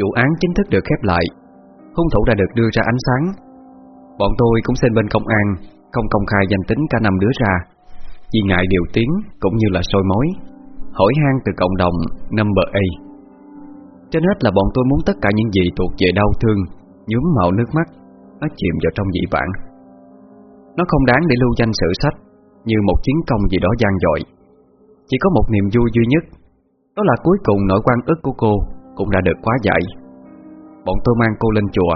Vụ án chính thức được khép lại. Hung thủ đã được đưa ra ánh sáng. Bọn tôi cũng xin bên công an, Không công khai danh tính cả năm đứa ra. Vì ngại điều tiếng Cũng như là sôi mối Hỏi han từ cộng đồng Number A. Trên hết là bọn tôi muốn tất cả những gì thuộc về đau thương Nhúm màu nước mắt, Nó chìm vào trong dị vãng. Nó không đáng để lưu danh sử sách, Như một chiến công gì đó gian dội. Chỉ có một niềm vui duy nhất, Đó là cuối cùng nỗi quan ức của cô. Cũng đã được quá dạy, Bọn tôi mang cô lên chùa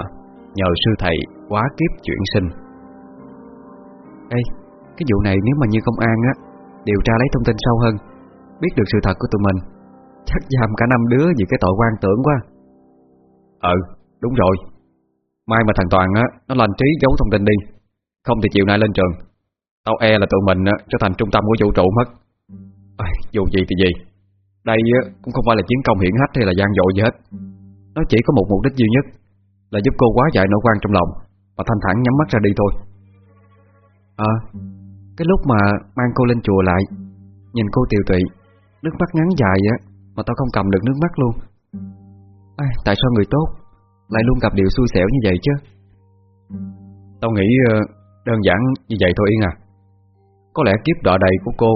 Nhờ sư thầy quá kiếp chuyển sinh. Ê Cái vụ này nếu mà như công an á Điều tra lấy thông tin sâu hơn Biết được sự thật của tụi mình Chắc giam cả năm đứa vì cái tội quan tưởng quá. Ừ đúng rồi. Mai mà thằng Toàn á Nó lành trí giấu thông tin đi Không thì chiều nay lên trường. Tao e là tụi mình á, trở thành trung tâm của vũ trụ mất. À, Dù gì thì gì. Đây cũng không phải là chiến công hiển hách hay là gian dội gì hết. Nó chỉ có một mục đích duy nhất Là giúp cô quá giải nỗi quan trong lòng Và thanh thản nhắm mắt ra đi thôi. À Cái lúc mà mang cô lên chùa lại Nhìn cô tiều tụy Nước mắt ngắn dài á Mà tao không cầm được nước mắt luôn. À, Tại sao người tốt Lại luôn gặp điều xui xẻo như vậy chứ? Tao nghĩ ờ, đơn giản như vậy thôi Yên à. Có lẽ kiếp đọa đầy của cô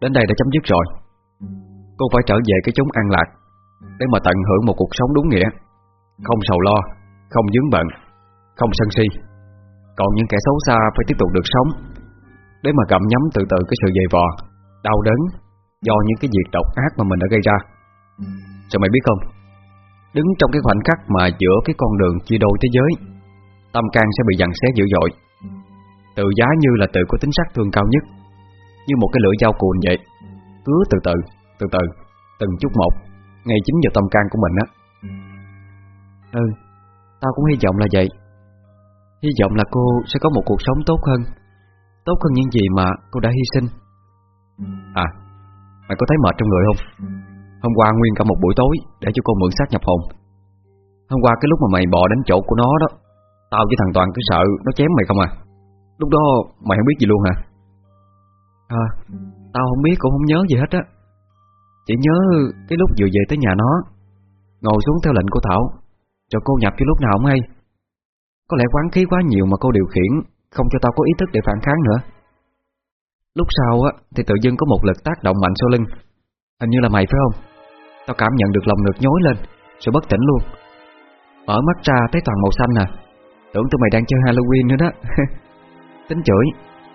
Đến đây đã chấm dứt rồi. Cô phải trở về cái chốn an lạc Để mà tận hưởng một cuộc sống đúng nghĩa. Không sầu lo Không dướng bận Không sân si. Còn những kẻ xấu xa phải tiếp tục được sống Để mà gặm nhấm từ từ cái sự dày vò Đau đớn Do những cái việc độc ác mà mình đã gây ra. Sao mày biết không Đứng trong cái khoảnh khắc mà giữa cái con đường chia đôi thế giới Tâm can sẽ bị dằn xé dữ dội. Tự giá như là tự có tính sắc thương cao nhất Như một cái lưỡi dao cuồn vậy Cứ từ từ, từ từ, từng chút một Ngay chính vào tâm can của mình á. Ừ, tao cũng hy vọng là vậy. Hy vọng là cô sẽ có một cuộc sống tốt hơn Tốt hơn những gì mà cô đã hy sinh. À, mày có thấy mệt trong người không? Hôm qua nguyên cả một buổi tối Để cho cô mượn xác nhập hồn. Hôm qua cái lúc mà mày bò đến chỗ của nó đó Tao với thằng Toàn cứ sợ nó chém mày không à? Lúc đó mày không biết gì luôn hả? À Tao không biết cũng không nhớ gì hết á. Chỉ nhớ cái lúc vừa về tới nhà nó, Ngồi xuống theo lệnh của Thảo, Cho cô nhập cái lúc nào không hay. Có lẽ quán khí quá nhiều mà cô điều khiển, Không cho tao có ý thức để phản kháng nữa. Lúc sau á, Thì tự dưng có một lực tác động mạnh sau lưng. Hình như là mày, phải không? Tao cảm nhận được lòng ngực nhối lên, Rồi bất tỉnh luôn. Mở mắt ra thấy toàn màu xanh à. Tưởng tụi mày đang chơi Halloween nữa đó. Tính chửi,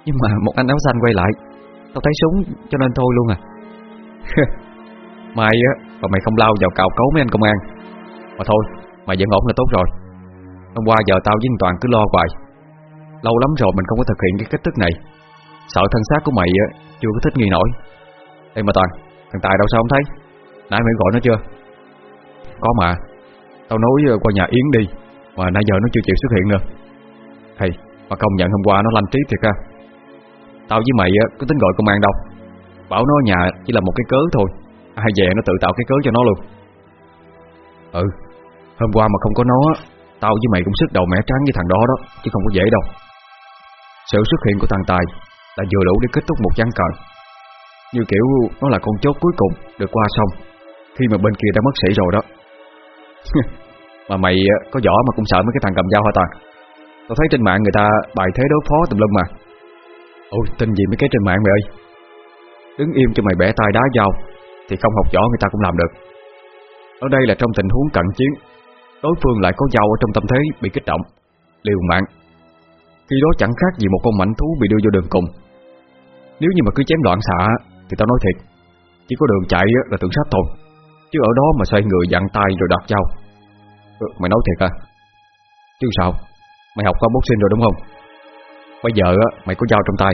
Nhưng mà một anh áo xanh quay lại. Tao thấy súng, cho nên thôi luôn à. Mai á, Mà mày không lao vào cào cấu mấy anh công an. Mà thôi, Mày vẫn ổn là tốt rồi. Hôm qua giờ tao với anh Toàn cứ lo hoài. Lâu lắm rồi mình không có thực hiện cái cách thức này. Sợ thân xác của mày á, Chưa có thích nghi nổi. Ê mà Toàn, Thằng Tài đâu sao không thấy? Nãy mày gọi nó chưa? Có mà. Tao nói ờ, qua nhà Yến đi, Mà nãy giờ nó chưa chịu xuất hiện nữa. Hay, Mà công nhận hôm qua nó lanh trí thiệt ha. Tao với mày có tính gọi công an đâu. Bảo nó nhà chỉ là một cái cớ thôi. Ai về nó tự tạo cái cớ cho nó luôn. Ừ Hôm qua mà không có nó Tao với mày cũng sức đầu mẻ trắng với thằng đó đó, Chứ không có dễ đâu. Sự xuất hiện của thằng Tài Là vừa đủ để kết thúc một gián cờ. Như kiểu nó là con chốt cuối cùng Được qua xong Khi mà bên kia đã mất sĩ rồi đó. Mà mày ờ, có võ mà cũng sợ mấy cái thằng cầm dao hả Toàn Tao thấy trên mạng người ta bài thế đối phó tùm lum mà. Ôi, tin gì mấy cái trên mạng mày ơi? Đứng im cho mày bẻ tay đá dao. Thì không học võ người ta cũng làm được. Ở đây là trong tình huống cận chiến Đối phương lại có dao ở trong tâm thế bị kích động Liều mạng. Khi đó chẳng khác gì một con mảnh thú bị đưa vô đường cùng. Nếu như mà cứ chém loạn xạ Thì tao nói thiệt Chỉ có đường chạy là tưởng sát thôi Chứ ở đó mà xoay người dặn tay rồi đặt dao. Ừ, Mày nói thiệt à? Chứ sao? Mày học qua boxing rồi đúng không? Bây giờ mày có dao trong tay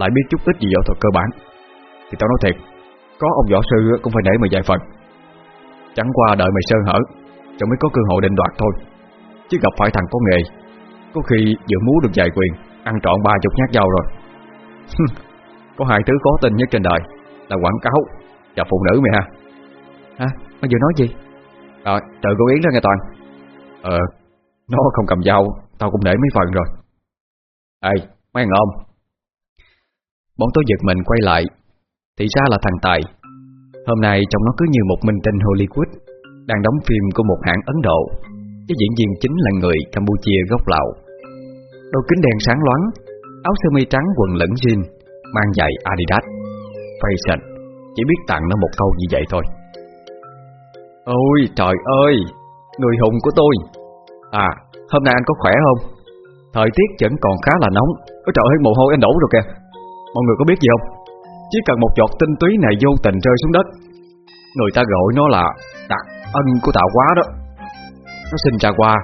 Lại biết chút ít gì võ thuật cơ bản Thì tao nói thiệt có ông võ sư cũng phải để mày vài phần Chẳng qua đợi mày sơ hở Cho mới có cơ hội định đoạt thôi. Chứ gặp phải thằng có nghề Có khi vừa múa được vài quyền Ăn trọn ba chục nhát dao rồi. Có hai thứ khó tin nhất trên đời Là quảng cáo và phụ nữ mày ha. Hả? Mày vừa nói gì? Rồi, tự cô Yến ra nghe Toàn. Ờ, nó không cầm dao Tao cũng để mấy phần rồi. Ê, mấy thằng ông Bọn tôi giật mình quay lại thì ra là thằng Tài. Hôm nay trông nó cứ như một minh tinh Hollywood, Đang đóng phim của một hãng Ấn Độ. Với diễn viên chính là người Campuchia gốc Lào. Đôi kính đen sáng loáng, Áo sơ mi trắng quần lẫn jean, Mang giày Adidas. Fashion, Chỉ biết tặng nó một câu như vậy thôi. Ôi trời ơi, Người hùng của tôi. À hôm nay anh có khỏe không? Thời tiết vẫn còn khá là nóng. Ôi trời ơi, mồ hôi anh đổ rồi kìa. Mọi người có biết gì không? Chỉ cần một giọt tinh túy này vô tình rơi xuống đất Người ta gọi nó là Đặc ân của tạo hóa đó. Nó sinh ra qua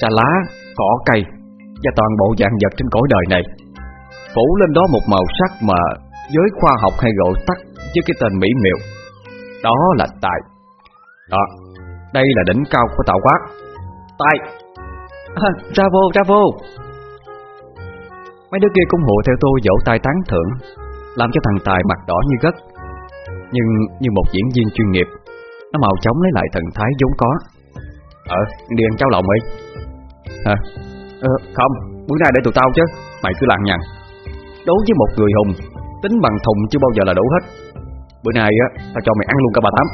Trà lá, cỏ cây Và toàn bộ dạng vật trên cõi đời này. Phủ lên đó một màu sắc mà Giới khoa học hay gọi tắt Với cái tên mỹ miều. Đó là tài. Đó Đây là đỉnh cao của tạo hóa. Tài. À, Bravo, vô, vô. Mấy đứa kia cũng hộ theo tôi vỗ tay tán thưởng. Làm cho thằng Tài mặt đỏ như gất. Nhưng như một diễn viên chuyên nghiệp Nó màu chóng lấy lại thần thái vốn có. Ờ, đi ăn cháo lòng đi. Hả? Ờ, không, bữa nay để tụi tao chứ. Mày cứ lằng nhằng. Đối với một người hùng Tính bằng thùng chưa bao giờ là đủ hết. Bữa nay á, tao cho mày ăn luôn cả bà Tám.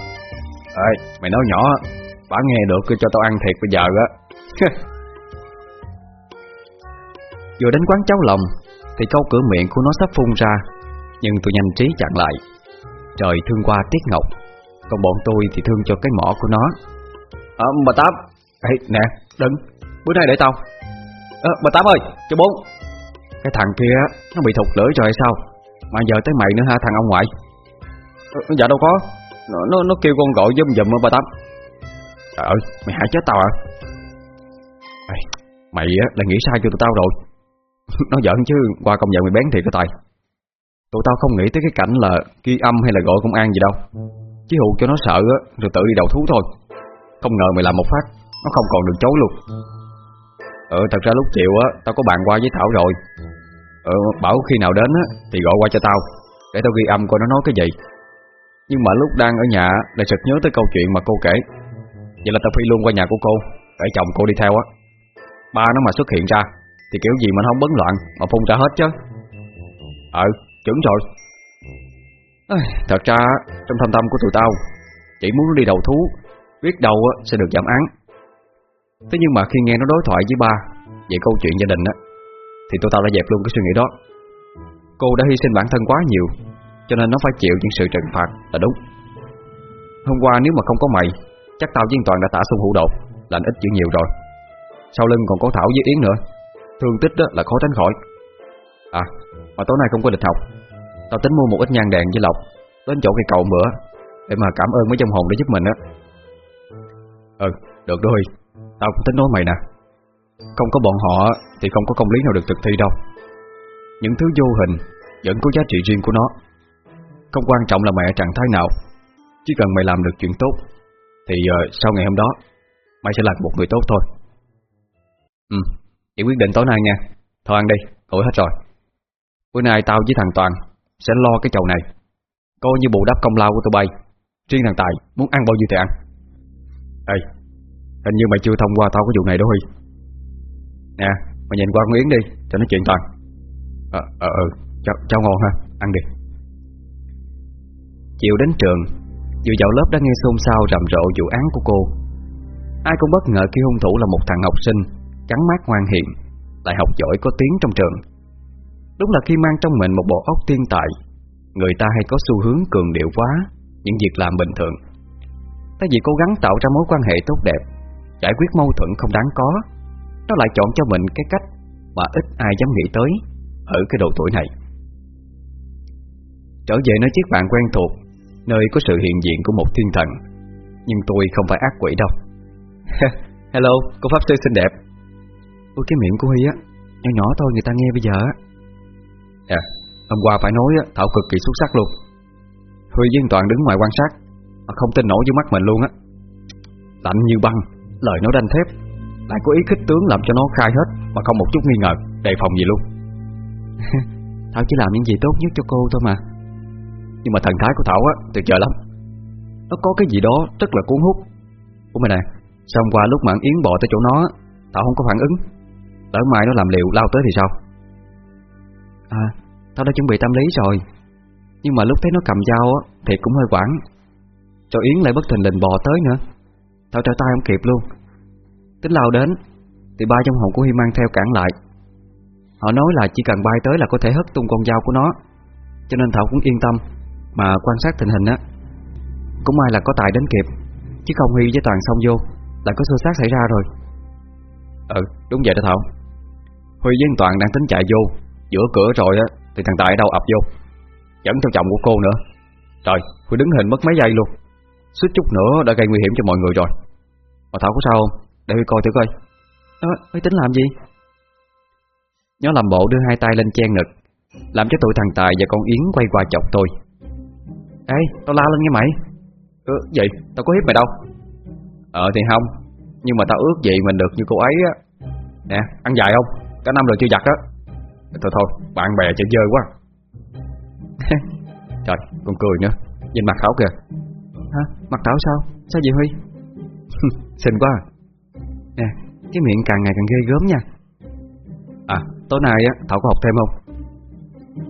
Ê, mày nói nhỏ Bà nghe được cứ cho tao ăn thiệt bây giờ á. Vừa đến quán cháo lòng Thì câu cửa miệng của nó sắp phun ra Nhưng tôi nhanh trí chặn lại. Trời thương qua Tiết Ngọc. Còn bọn tôi thì thương cho cái mỏ của nó. À bà Tám. Ê nè đừng. Bữa nay để tao. À, Bà Tám ơi cho bốn. Cái thằng kia nó bị thụt lưỡi rồi hay sao? Mà giờ tới mày nữa ha thằng ông ngoại? À, Dạ đâu có. Nó, nó, nó kêu con gọi dùm dùm bà Tám. Trời ơi mày hại chết tao à? Ê, Mày á là nghĩ sai cho tụi tao rồi. Nó giỡn chứ qua công nhận mày bén thiệt cái tài Tụi tao không nghĩ tới cái cảnh là ghi âm hay là gọi công an gì đâu. Chỉ hù cho nó sợ á, Rồi tự đi đầu thú thôi. Không ngờ mày làm một phát, Nó không còn được chối luôn. Ờ thật ra lúc chiều á, Tao có bàn qua với Thảo rồi. Ờ bảo khi nào đến á, Thì gọi qua cho tao, Để tao ghi âm coi nó nói cái gì. Nhưng mà lúc đang ở nhà Lại sực nhớ tới câu chuyện mà cô kể. Vậy là tao phi luôn qua nhà của cô, Để chồng cô đi theo á. Ba nó mà xuất hiện ra, Thì kiểu gì mà nó không bấn loạn, Mà phun ra hết chứ. Ờ chuẩn rồi. À, Thật ra trong thâm tâm của tụi tao Chỉ muốn đi đầu thú Biết đâu sẽ được giảm án. Thế nhưng mà khi nghe nó đối thoại với ba Về câu chuyện gia đình á Thì tụi tao đã dẹp luôn cái suy nghĩ đó. Cô đã hy sinh bản thân quá nhiều Cho nên nó phải chịu những sự trừng phạt là đúng. Hôm qua nếu mà không có mày Chắc tao với Toàn đã tả xung hữu đột Lành ít chữ nhiều rồi. Sau lưng còn có Thảo với Yến nữa. Thương tích đó là khó tránh khỏi. À mà tối nay không có lịch học Tao tính mua một ít nhang đèn với lọc Đến chỗ cây cầu bữa Để mà cảm ơn mấy trong hồn đã giúp mình á. Ừ được rồi. Tao cũng tính nói mày nè. Không có bọn họ thì không có công lý nào được thực thi đâu. Những thứ vô hình Vẫn có giá trị riêng của nó. Không quan trọng là mày ở trạng thái nào. Chỉ cần mày làm được chuyện tốt Thì uh, sau ngày hôm đó Mày sẽ là một người tốt thôi. Ừ chỉ quyết định tối nay nha. Thôi ăn đi, tuổi hết rồi. Bữa nay tao với thằng Toàn sẽ lo cái chầu này. Coi như bù đắp công lao của tụi bay. Riêng thằng Tài muốn ăn bao nhiêu thì ăn. Ê Hình như mày chưa thông qua tao cái vụ này đó Huy. Nè Mày nhìn qua con Yến đi Cho nó chuyện Toàn. Ờ ờ ờ cháu, cháu ngon ha Ăn đi. Chiều đến trường Vừa vào lớp đã nghe xôn xao rầm rộ vụ án của cô. Ai cũng bất ngờ khi hung thủ là một thằng học sinh Trắng mát ngoan hiền Lại học giỏi có tiếng trong trường. Đúng là khi mang trong mình một bộ óc tiên tài Người ta hay có xu hướng cường điệu quá Những việc làm bình thường. Thay vì cố gắng tạo ra mối quan hệ tốt đẹp Giải quyết mâu thuẫn không đáng có Nó lại chọn cho mình cái cách Mà ít ai dám nghĩ tới Ở cái độ tuổi này. Trở về nơi chiếc bàn quen thuộc Nơi có sự hiện diện của một thiên thần Nhưng tôi không phải ác quỷ đâu. Hello, cô Pháp Sư xinh đẹp. Ôi cái miệng của Huy á Nhỏ nhỏ thôi người ta nghe bây giờ á. À, hôm qua phải nói Thảo cực kỳ xuất sắc luôn. Huy với Toàn đứng ngoài quan sát Mà không tin nổi với mắt mình luôn á. Lạnh như băng, lời nói đanh thép. Lại có ý khích tướng làm cho nó khai hết Mà không một chút nghi ngờ, đề phòng gì luôn. Thảo chỉ làm những gì tốt nhất cho cô thôi mà. Nhưng mà thần thái của Thảo á tuyệt vời lắm. Nó có cái gì đó rất là cuốn hút. Ủa mày nè Xong qua lúc mà Yến bò tới chỗ nó Thảo không có phản ứng? Lỡ mai nó làm liều lao tới thì sao? À Tao đã chuẩn bị tâm lý rồi. Nhưng mà lúc thấy nó cầm dao á, Thì cũng hơi quảng. Cho Yến lại bất thình lình bò tới nữa. Thảo trở tay không kịp luôn. Tính lao đến, Thì ba trong hồn của Huy mang theo cản lại. Họ nói là chỉ cần bay tới là có thể hất tung con dao của nó. Cho nên Thảo cũng yên tâm, Mà quan sát tình hình á. Cũng may là có tài đến kịp, Chứ không Huy với Toàn xông vô Lại có xô sát xảy ra rồi. Ừ đúng vậy đó Thảo. Huy với Toàn đang tính chạy vô. Giữa cửa rồi á Thì thằng Tài đâu ập vô. Dẫn theo chồng của cô nữa. Trời Huy đứng hình mất mấy giây luôn. Suýt chút nữa đã gây nguy hiểm cho mọi người rồi. Mà Thảo có sao không? Để Huy coi thử coi. À, Huy tính làm gì? Nhó làm bộ đưa hai tay lên chen ngực Làm cho tụi thằng Tài và con Yến quay qua chọc tôi. Ê tao la lên nghe mày. Ừ vậy tao có hiếp mày đâu? Ờ thì không. Nhưng mà tao ước gì mình được như cô ấy á. Nè ăn dài không? Cả năm rồi chưa giặt á Thôi thôi bạn bè chơi dơ quá. Trời con cười nữa. Nhìn mặt Thảo kìa. Hả? Mặt Thảo sao? Sao vậy Huy? Xinh quá Nè cái miệng càng ngày càng ghê gớm nha. À tối nay á Thảo có học thêm không?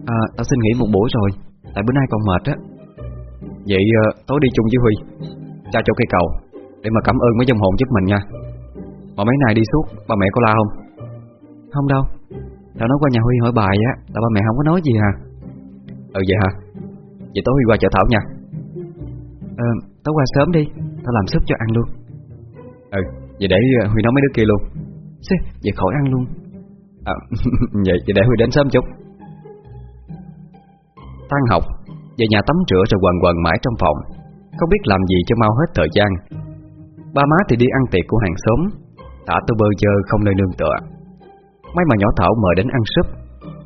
À tao xin nghỉ một buổi rồi. Tại bữa nay còn mệt á. Vậy uh, tối đi chung với Huy. Ra chỗ cây cầu Để mà cảm ơn mấy dòng hồn giúp mình nha. Mà mấy nay đi suốt Ba mẹ có la không? Không đâu Tao nói qua nhà Huy hỏi bài á Là ba mẹ không có nói gì hả Ừ vậy hả? Vậy tối Huy qua chợ Thảo nha. Ờ tối qua sớm đi Tao làm súp cho ăn luôn. Ừ Vậy để uh, Huy nấu mấy đứa kia luôn. Xê, Vậy khỏi ăn luôn. À, vậy, vậy để Huy đến sớm chút. Tan học Về nhà tắm rửa rồi quần quần mãi trong phòng. Không biết làm gì cho mau hết thời gian. Ba má thì đi ăn tiệc của hàng xóm. Tả tôi bơ chơ không nơi nương tựa Mấy mà nhỏ Thảo mời đến ăn súp.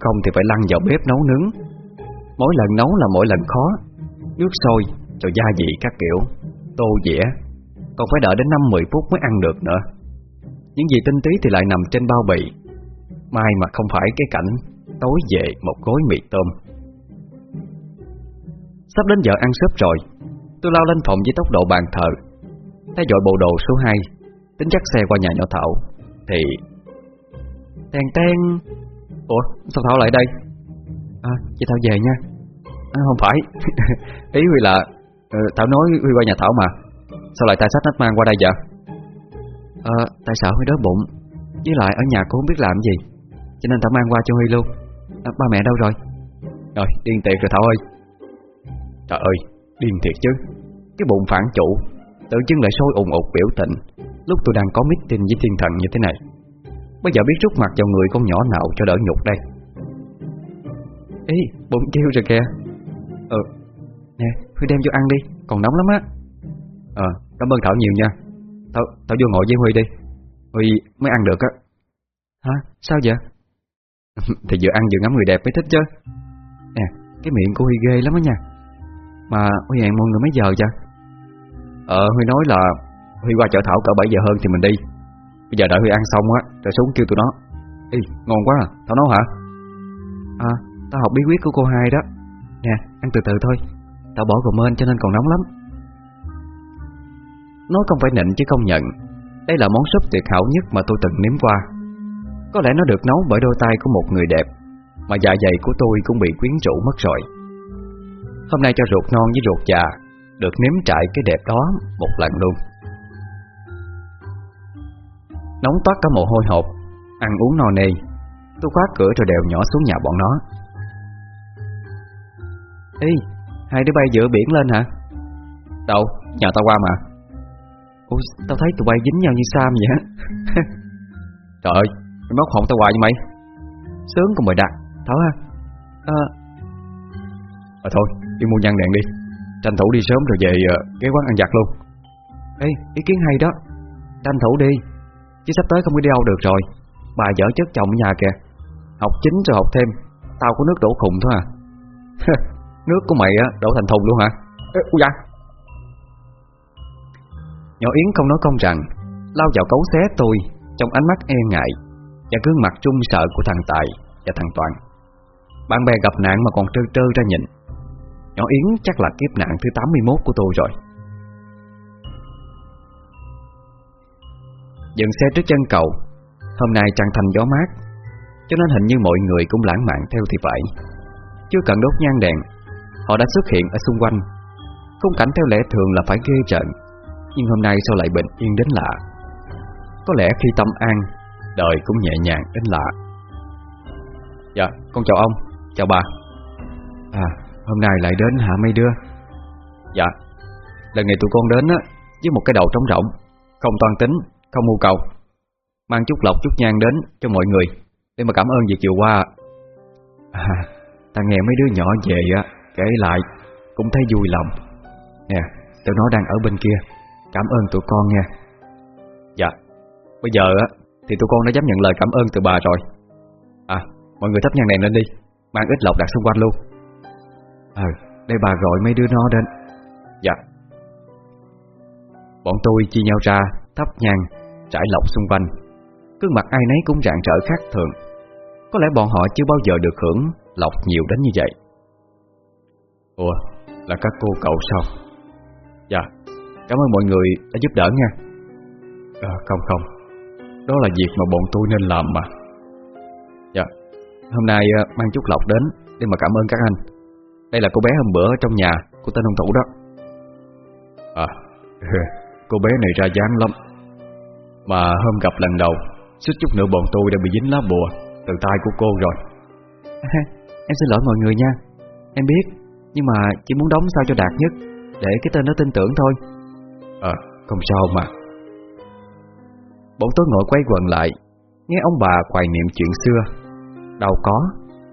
Không thì phải lăn vào bếp nấu nướng. Mỗi lần nấu là mỗi lần khó. Nước sôi, rồi gia vị các kiểu. Tô dĩa. Còn phải đợi đến 5-10 phút mới ăn được nữa. Những gì tinh tí thì lại nằm trên bao bì. Mai mà không phải cái cảnh Tối về một gói mì tôm. Sắp đến giờ ăn súp rồi. Tôi lao lên phòng với tốc độ bàn thờ. Thay dội bộ đồ số 2 Tính dắt xe qua nhà nhỏ Thảo. Thì Tèn ten Ủa sao Thảo lại đây? À chị Thảo về nha. À, Không phải. Ý Huy là ừ, Thảo nói Huy qua nhà Thảo mà. Sao lại tài sách nách mang qua đây vậy? Ờ tại sợ Huy đói bụng. Với lại ở nhà cô không biết làm gì. Cho nên Thảo mang qua cho Huy luôn. À, Ba mẹ đâu rồi? Rồi điên tiệt rồi Thảo ơi. Trời ơi điên thiệt chứ. Cái bụng phản chủ. Tự dưng lại sôi ủng ụt biểu tình. Lúc tôi đang có meeting với thiên thần như thế này Bây giờ biết rút mặt vào người con nhỏ nào cho đỡ nhục đây. Ý bụng kêu rồi kìa. Ừ. Nè Huy đem vô ăn đi Còn nóng lắm á. Ờ cảm ơn Thảo nhiều nha. Thảo, Thảo vô ngồi với Huy đi. Huy mới ăn được á. Hả? Sao vậy? Thì vừa ăn vừa ngắm người đẹp mới thích chứ. Nè cái miệng của Huy ghê lắm á nha. Mà Huy hẹn mọi người mấy giờ vậy? Ờ Huy nói là Huy qua chợ Thảo cỡ 7 giờ hơn thì mình đi Bây giờ đợi Huy ăn xong á, Rồi xuống kêu tụi nó. Ê, ngon quá à tao nấu hả? À tao học bí quyết của cô hai đó. Nè, ăn từ từ thôi. Tao bỏ comment cho nên còn nóng lắm. Nói không phải nịnh chứ không nhận. Đây là món súp tuyệt hảo nhất mà tôi từng nếm qua. Có lẽ nó được nấu bởi đôi tay của một người đẹp, Mà dạ dày của tôi cũng bị quyến rũ mất rồi. Hôm nay cho ruột non với ruột già, Được nếm trải cái đẹp đó một lần luôn. Nóng toát cả mồ hôi hột. Ăn uống no nê. Tôi khóa cửa rồi đèo nhỏ xuống nhà bọn nó. Ê Hai đứa bay giữa biển lên hả? Đâu Nhà tao qua mà. Ôi, tao thấy tụi bay dính nhau như Sam vậy hả? Trời ơi Mày móc hồn tao hoài như mày? Sướng cùng mày đặt Thảo ha. À... à thôi đi mua nhăn đèn đi. Tranh thủ đi sớm rồi về ờ, uh, cái quán ăn giặt luôn. Ê ý kiến hay đó. Tranh thủ đi. Chứ sắp tới không có đi đâu được rồi. Bà dở chất chồng ở nhà kìa. Học chính rồi học thêm. Tao có nước đổ khùng thôi à. Nước của mày á đổ thành thùng luôn hả? Ê, da. Nhỏ Yến không nói công rằng Lao vào cấu xé tôi Trong ánh mắt e ngại Và gương mặt trung sợ của thằng Tài và thằng Toàn. Bạn bè gặp nạn mà còn trơ trơ ra nhìn. Nhỏ Yến chắc là kiếp nạn thứ 81 của tôi rồi Dừng xe trước chân cầu. Hôm nay trăng thành gió mát Cho nên hình như mọi người cũng lãng mạn theo thì phải. Chưa cần đốt nhang đèn Họ đã xuất hiện ở xung quanh. Khung cảnh theo lẽ thường là phải ghê trận, Nhưng hôm nay sao lại bình yên đến lạ? Có lẽ khi tâm an Đời cũng nhẹ nhàng đến lạ. Dạ con chào ông. Chào bà. À hôm nay lại đến hả mấy đứa? Dạ. Lần này tụi con đến á Với một cái đầu trống rỗng Không toan tính. Không mưu cầu. Mang chút lọc, chút nhang đến cho mọi người. Để mà cảm ơn việc chiều qua. À Ta nghe mấy đứa nhỏ về á, Kể lại, Cũng thấy vui lòng. Nè, Tụi nó đang ở bên kia. Cảm ơn tụi con nha. Dạ Bây giờ á, Thì tụi con đã dám nhận lời cảm ơn từ bà rồi. À Mọi người thắp nhang đèn lên đi. Mang ít lọc đặt xung quanh luôn. Ừ Đây bà gọi mấy đứa nó đến. Dạ. Bọn tôi chia nhau ra, Thắp nhang. Trải lọc xung quanh. Cương mặt ai nấy cũng rạng rỡ khác thường. Có lẽ bọn họ chưa bao giờ được hưởng Lọc nhiều đến như vậy. Ủa Là các cô cậu sao? Dạ Cảm ơn mọi người đã giúp đỡ nha. À, Không không. Đó là việc mà bọn tôi nên làm mà. Dạ Hôm nay à, mang chút lọc đến Để mà cảm ơn các anh. Đây là cô bé hôm bữa ở trong nhà của tên hung thủ đó. À Cô bé này ra dáng lắm. Mà hôm gặp lần đầu Suýt chút nữa bọn tôi đã bị dính lá bùa Từ tay của cô rồi. À, Em xin lỗi mọi người nha. Em biết Nhưng mà chỉ muốn đóng sao cho đạt nhất Để cái tên nó tin tưởng thôi. À không sao mà. Bọn tôi ngồi quay quần lại Nghe ông bà hoài niệm chuyện xưa. Đau có,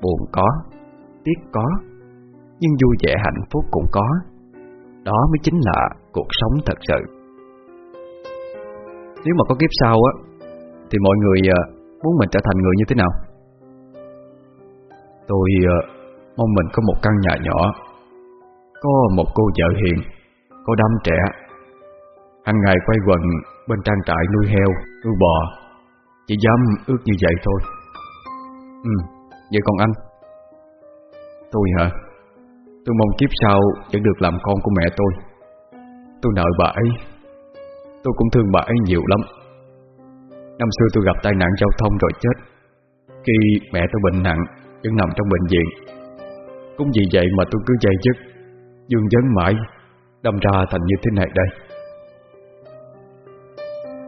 buồn có Tiếc có Nhưng vui vẻ hạnh phúc cũng có. Đó mới chính là cuộc sống thật sự nếu mà có kiếp sau á Thì mọi người ờ, muốn mình trở thành người như thế nào? Tôi ờ, mong mình có một căn nhà nhỏ Có một cô vợ hiền Có đám trẻ hàng ngày quay quần bên trang trại nuôi heo, nuôi bò Chỉ dám ước như vậy thôi Ừ, vậy còn anh? Tôi hả? Tôi mong kiếp sau vẫn được làm con của mẹ tôi Tôi nợ bà ấy Tôi cũng thương bà ấy nhiều lắm. Năm xưa tôi gặp tai nạn giao thông rồi chết. Khi mẹ tôi bệnh nặng Vẫn nằm trong bệnh viện. Cũng vì vậy mà tôi cứ dây dứt Dương dấn mãi Đâm ra thành như thế này đây.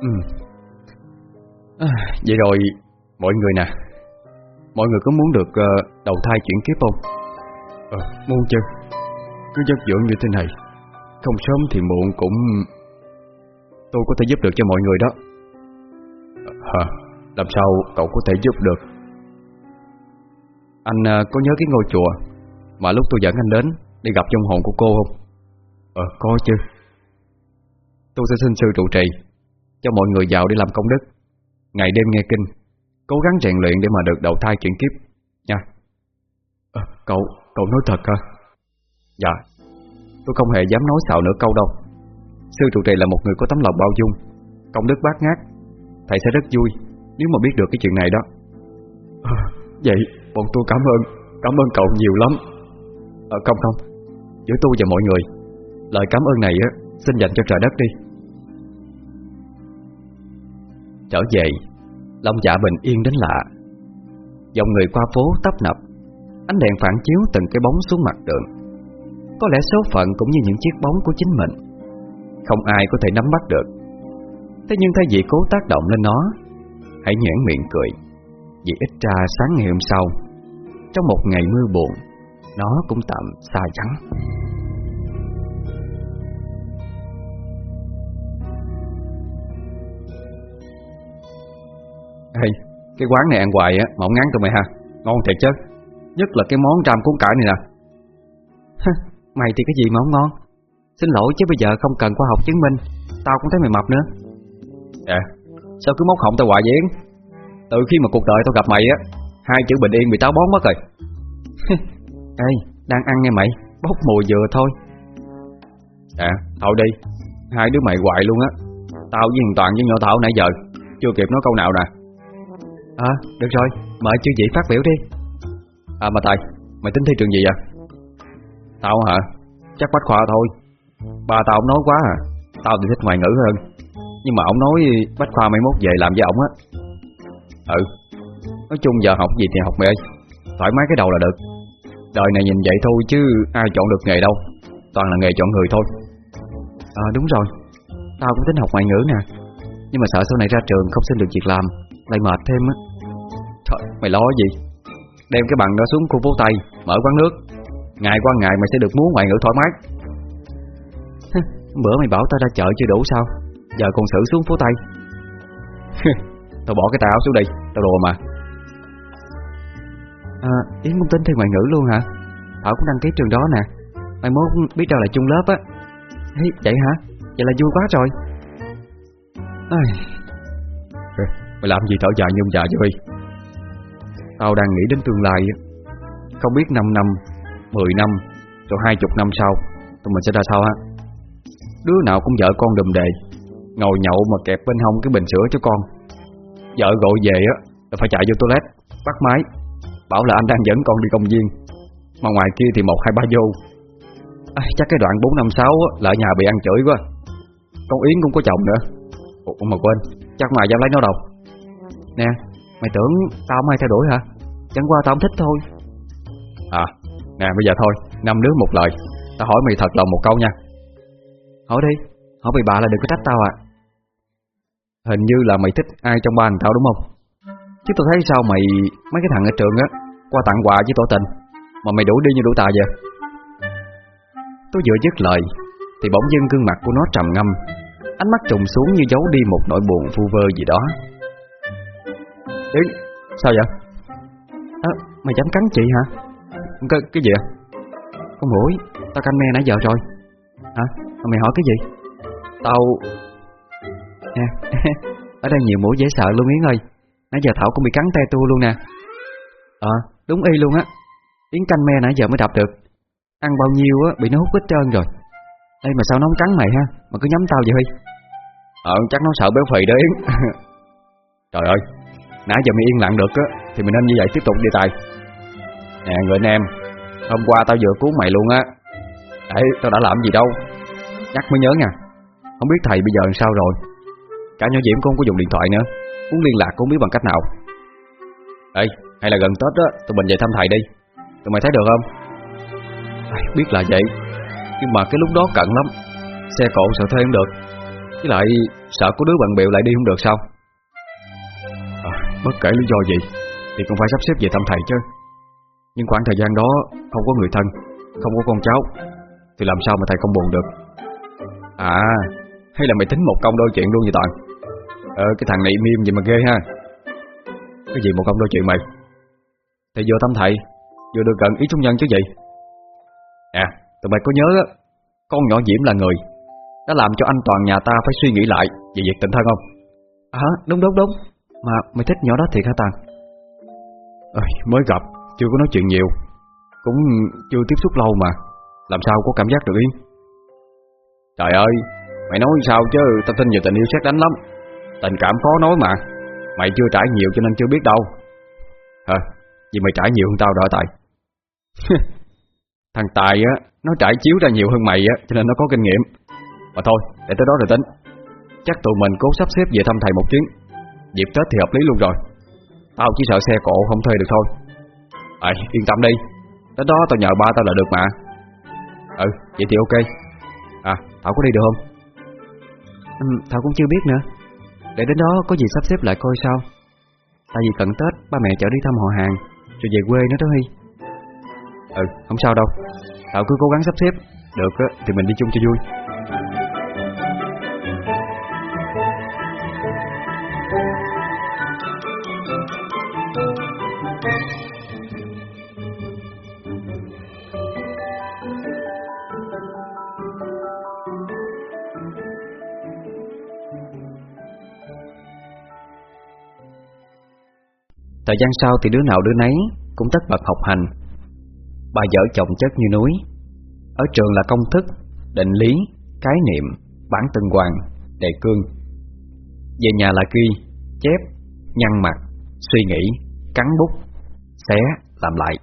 Ừ. À, Vậy rồi Mọi người nè. Mọi người có muốn được uh, đầu thai chuyển kiếp không? Ờ, muốn chứ. Cứ giấc dưỡng như thế này. Không sớm thì muộn cũng Tôi có thể giúp được cho mọi người đó Hả? Làm sao cậu có thể giúp được? Anh uh, có nhớ cái ngôi chùa Mà lúc tôi dẫn anh đến Để gặp trong hồn của cô không? Ờ, có chứ Tôi sẽ xin sư trụ trì Cho mọi người vào để làm công đức Ngày đêm nghe kinh Cố gắng rèn luyện để mà được đầu thai chuyển kiếp Nha à, Cậu, cậu nói thật hả? Dạ Tôi không hề dám nói xạo nửa câu đâu Sư trụ trì là một người có tấm lòng bao dung. Công đức bát ngát. Thầy sẽ rất vui Nếu mà biết được cái chuyện này đó. À, Vậy bọn tôi cảm ơn Cảm ơn cậu nhiều lắm. À, Không không. Giữa tôi và mọi người Lời cảm ơn này á xin dành cho trời đất đi. Trở về Long dạ bình yên đến lạ. Dòng người qua phố tấp nập. Ánh đèn phản chiếu từng cái bóng xuống mặt đường. Có lẽ số phận cũng như những chiếc bóng của chính mình không ai có thể nắm bắt được. Thế nhưng thay vì cố tác động lên nó Hãy nhãn miệng cười Vì ít ra sáng ngày hôm sau Trong một ngày mưa buồn Nó cũng tạm xa trắng Ê, cái quán này ăn hoài á mà không ngán tụi mày ha Ngon thiệt chứ. Nhất là cái món ram cuốn cải này nè. Mày thì cái gì mà không ngon? Xin lỗi chứ bây giờ không cần khoa học chứng minh. Tao cũng thấy mày mập nữa. À Sao cứ móc họng tao hoài vậy? Từ khi mà cuộc đời tao gặp mày á Hai chữ bình yên bị táo bón mất rồi. Ê đang ăn nghe mày. Bốc mùi vừa thôi. À thôi đi. Hai đứa mày hoài luôn á. Tao với Toàn với nhỏ Thảo nãy giờ Chưa kịp nói câu nào nè. À được rồi. Mời chư vị phát biểu đi. À mà Tài Mày tính thi trường gì vậy? Tao hả? Chắc bách khoa thôi bà tao ông nói quá à. Tao thì thích ngoại ngữ hơn. Nhưng mà ông nói bách khoa mấy mốt về làm với ông á. Ừ. Nói chung giờ học gì thì học mẹ Thoải mái cái đầu là được. Đời này nhìn vậy thôi chứ ai chọn được nghề đâu. Toàn là nghề chọn người thôi. À đúng rồi. Tao cũng tính học ngoại ngữ nè. Nhưng mà sợ sau này ra trường không xin được việc làm. Lại mệt thêm á. Trời, mày lo gì? Đem cái bằng đó xuống khu phố Tây Mở quán nước. Ngày qua ngày mày sẽ được muốn ngoại ngữ thoải mái. Bữa mày bảo tao ra chợ chưa đủ sao? Giờ còn xử xuống phố Tây. Tao bỏ cái tà áo xuống đi Tao đùa mà. À, Yến cũng tính thi ngoại ngữ luôn hả? Thảo cũng đăng ký trường đó nè. Mai mốt biết đâu là chung lớp á. Ê, vậy hả? Vậy là vui quá rồi. Ai... Mày làm gì thở dài nhung dạ vậy? Tao đang nghĩ đến tương lai Không biết 5 năm 10 năm Rồi 20 năm sau Tụi mình sẽ ra sao ha Đứa nào cũng vợ con đùm đề. Ngồi nhậu mà kẹp bên hông cái bình sữa cho con. Vợ gọi về á Là phải chạy vô toilet Bắt máy Bảo là anh đang dẫn con đi công viên. Mà ngoài kia thì một hai ba vô. À, Chắc cái đoạn 456 á, là ở nhà bị ăn chửi quá. Con Yến cũng có chồng nữa. Ủa mà quên Chắc mày dám lấy nó đâu. Nè Mày tưởng tao không thay đổi hả? Chẳng qua tao không thích thôi. À Nè bây giờ thôi Năm đứa một lời. Tao hỏi mày thật lòng một câu nha. Hỏi đi Hỏi bị bà là đừng có trách tao à Hình như là mày thích ai trong ba thằng tao đúng không? Chứ tôi thấy sao mày Mấy cái thằng ở trường á Qua tặng quà với tỏ tình Mà mày đủ đi như đủ tài vậy? Tôi vừa dứt lời Thì bỗng dưng gương mặt của nó trầm ngâm Ánh mắt trùng xuống như giấu đi một nỗi buồn phu vơ gì đó. Đấy, Sao vậy? À, Mày dám cắn chị hả? Cái, cái gì ạ? Con mũi Tao canh me nãy giờ rồi. Hả? Mày hỏi cái gì? Tao Nè Ở đây nhiều mũi dễ sợ luôn Yến ơi. Nãy giờ Thảo cũng bị cắn tay tu luôn nè. Ờ đúng y luôn á. Yến canh me nãy giờ mới đập được. Ăn bao nhiêu á bị nó hút hết trơn rồi. Ê mà sao nó không cắn mày ha? Mà cứ nhắm tao vậy Huy. Ờ chắc nó sợ béo phì đó Yến. Trời ơi. Nãy giờ mày yên lặng được á Thì mình nên như vậy tiếp tục đi tài. Nè người anh em Hôm qua tao vừa cứu mày luôn á. Đấy tao đã làm gì đâu Nhắc mới nhớ nha. Không biết thầy bây giờ làm sao rồi. Cả nhỏ Diễm cũng không có dùng điện thoại nữa. Muốn liên lạc cũng biết bằng cách nào. Ê hay là gần Tết đó Tụi mình về thăm thầy đi. Tụi mày thấy được không? À, Biết là vậy. Nhưng mà cái lúc đó cận lắm. Xe cộ sợ thuê không được. Với lại sợ có đứa bạn biểu lại đi không được sao? À, Bất kể lý do gì Thì cũng phải sắp xếp về thăm thầy chứ. Nhưng khoảng thời gian đó Không có người thân Không có con cháu Thì làm sao mà thầy không buồn được? À Hay là mày tính một công đôi chuyện luôn vậy Toàn? Ờ cái thằng này im gì mà ghê ha. Cái gì một công đôi chuyện mày? Thì vừa thăm thầy Vừa được gần ý trung nhân chứ gì? À tụi mày có nhớ á Con nhỏ Diễm là người Đã làm cho anh Toàn nhà ta phải suy nghĩ lại Về việc tình thân không? À đúng đúng đúng. Mà mày thích nhỏ đó thiệt hả Toàn? À, Mới gặp Chưa có nói chuyện nhiều. Cũng chưa tiếp xúc lâu mà. Làm sao có cảm giác được Yên Trời ơi, Mày nói sao chứ? Tao tin vào tình yêu xét đánh lắm. Tình cảm khó nói mà. Mày chưa trải nhiều cho nên chưa biết đâu. Hả? Vì mày trải nhiều hơn tao đó, Tài. Thằng Tài á, Nó trải chiếu ra nhiều hơn mày á, Cho nên nó có kinh nghiệm. Mà thôi, để tới đó rồi tính. Chắc tụi mình cố sắp xếp về thăm thầy một chuyến. Dịp Tết thì hợp lý luôn rồi. Tao chỉ sợ xe cộ không thuê được thôi. À yên tâm đi. Tới đó tao nhờ ba tao là được mà. Ừ vậy thì ok. À Thảo có đi được không? Ừ, Thảo cũng chưa biết nữa. Để đến đó có gì sắp xếp lại coi sao Tại vì cận Tết ba mẹ chở đi thăm họ hàng Rồi về quê nữa đó Huy. Ừ. Không sao đâu. Thảo cứ cố gắng sắp xếp. Được thì mình đi chung cho vui Thời gian sau thì đứa nào đứa nấy Cũng tất bật học hành. Bà vợ chồng chất như núi. Ở trường là công thức, định lý, cái niệm, bản tân hoàng, đề cương. Về nhà là ghi, chép, nhăn mặt, suy nghĩ, cắn bút, xé, làm lại.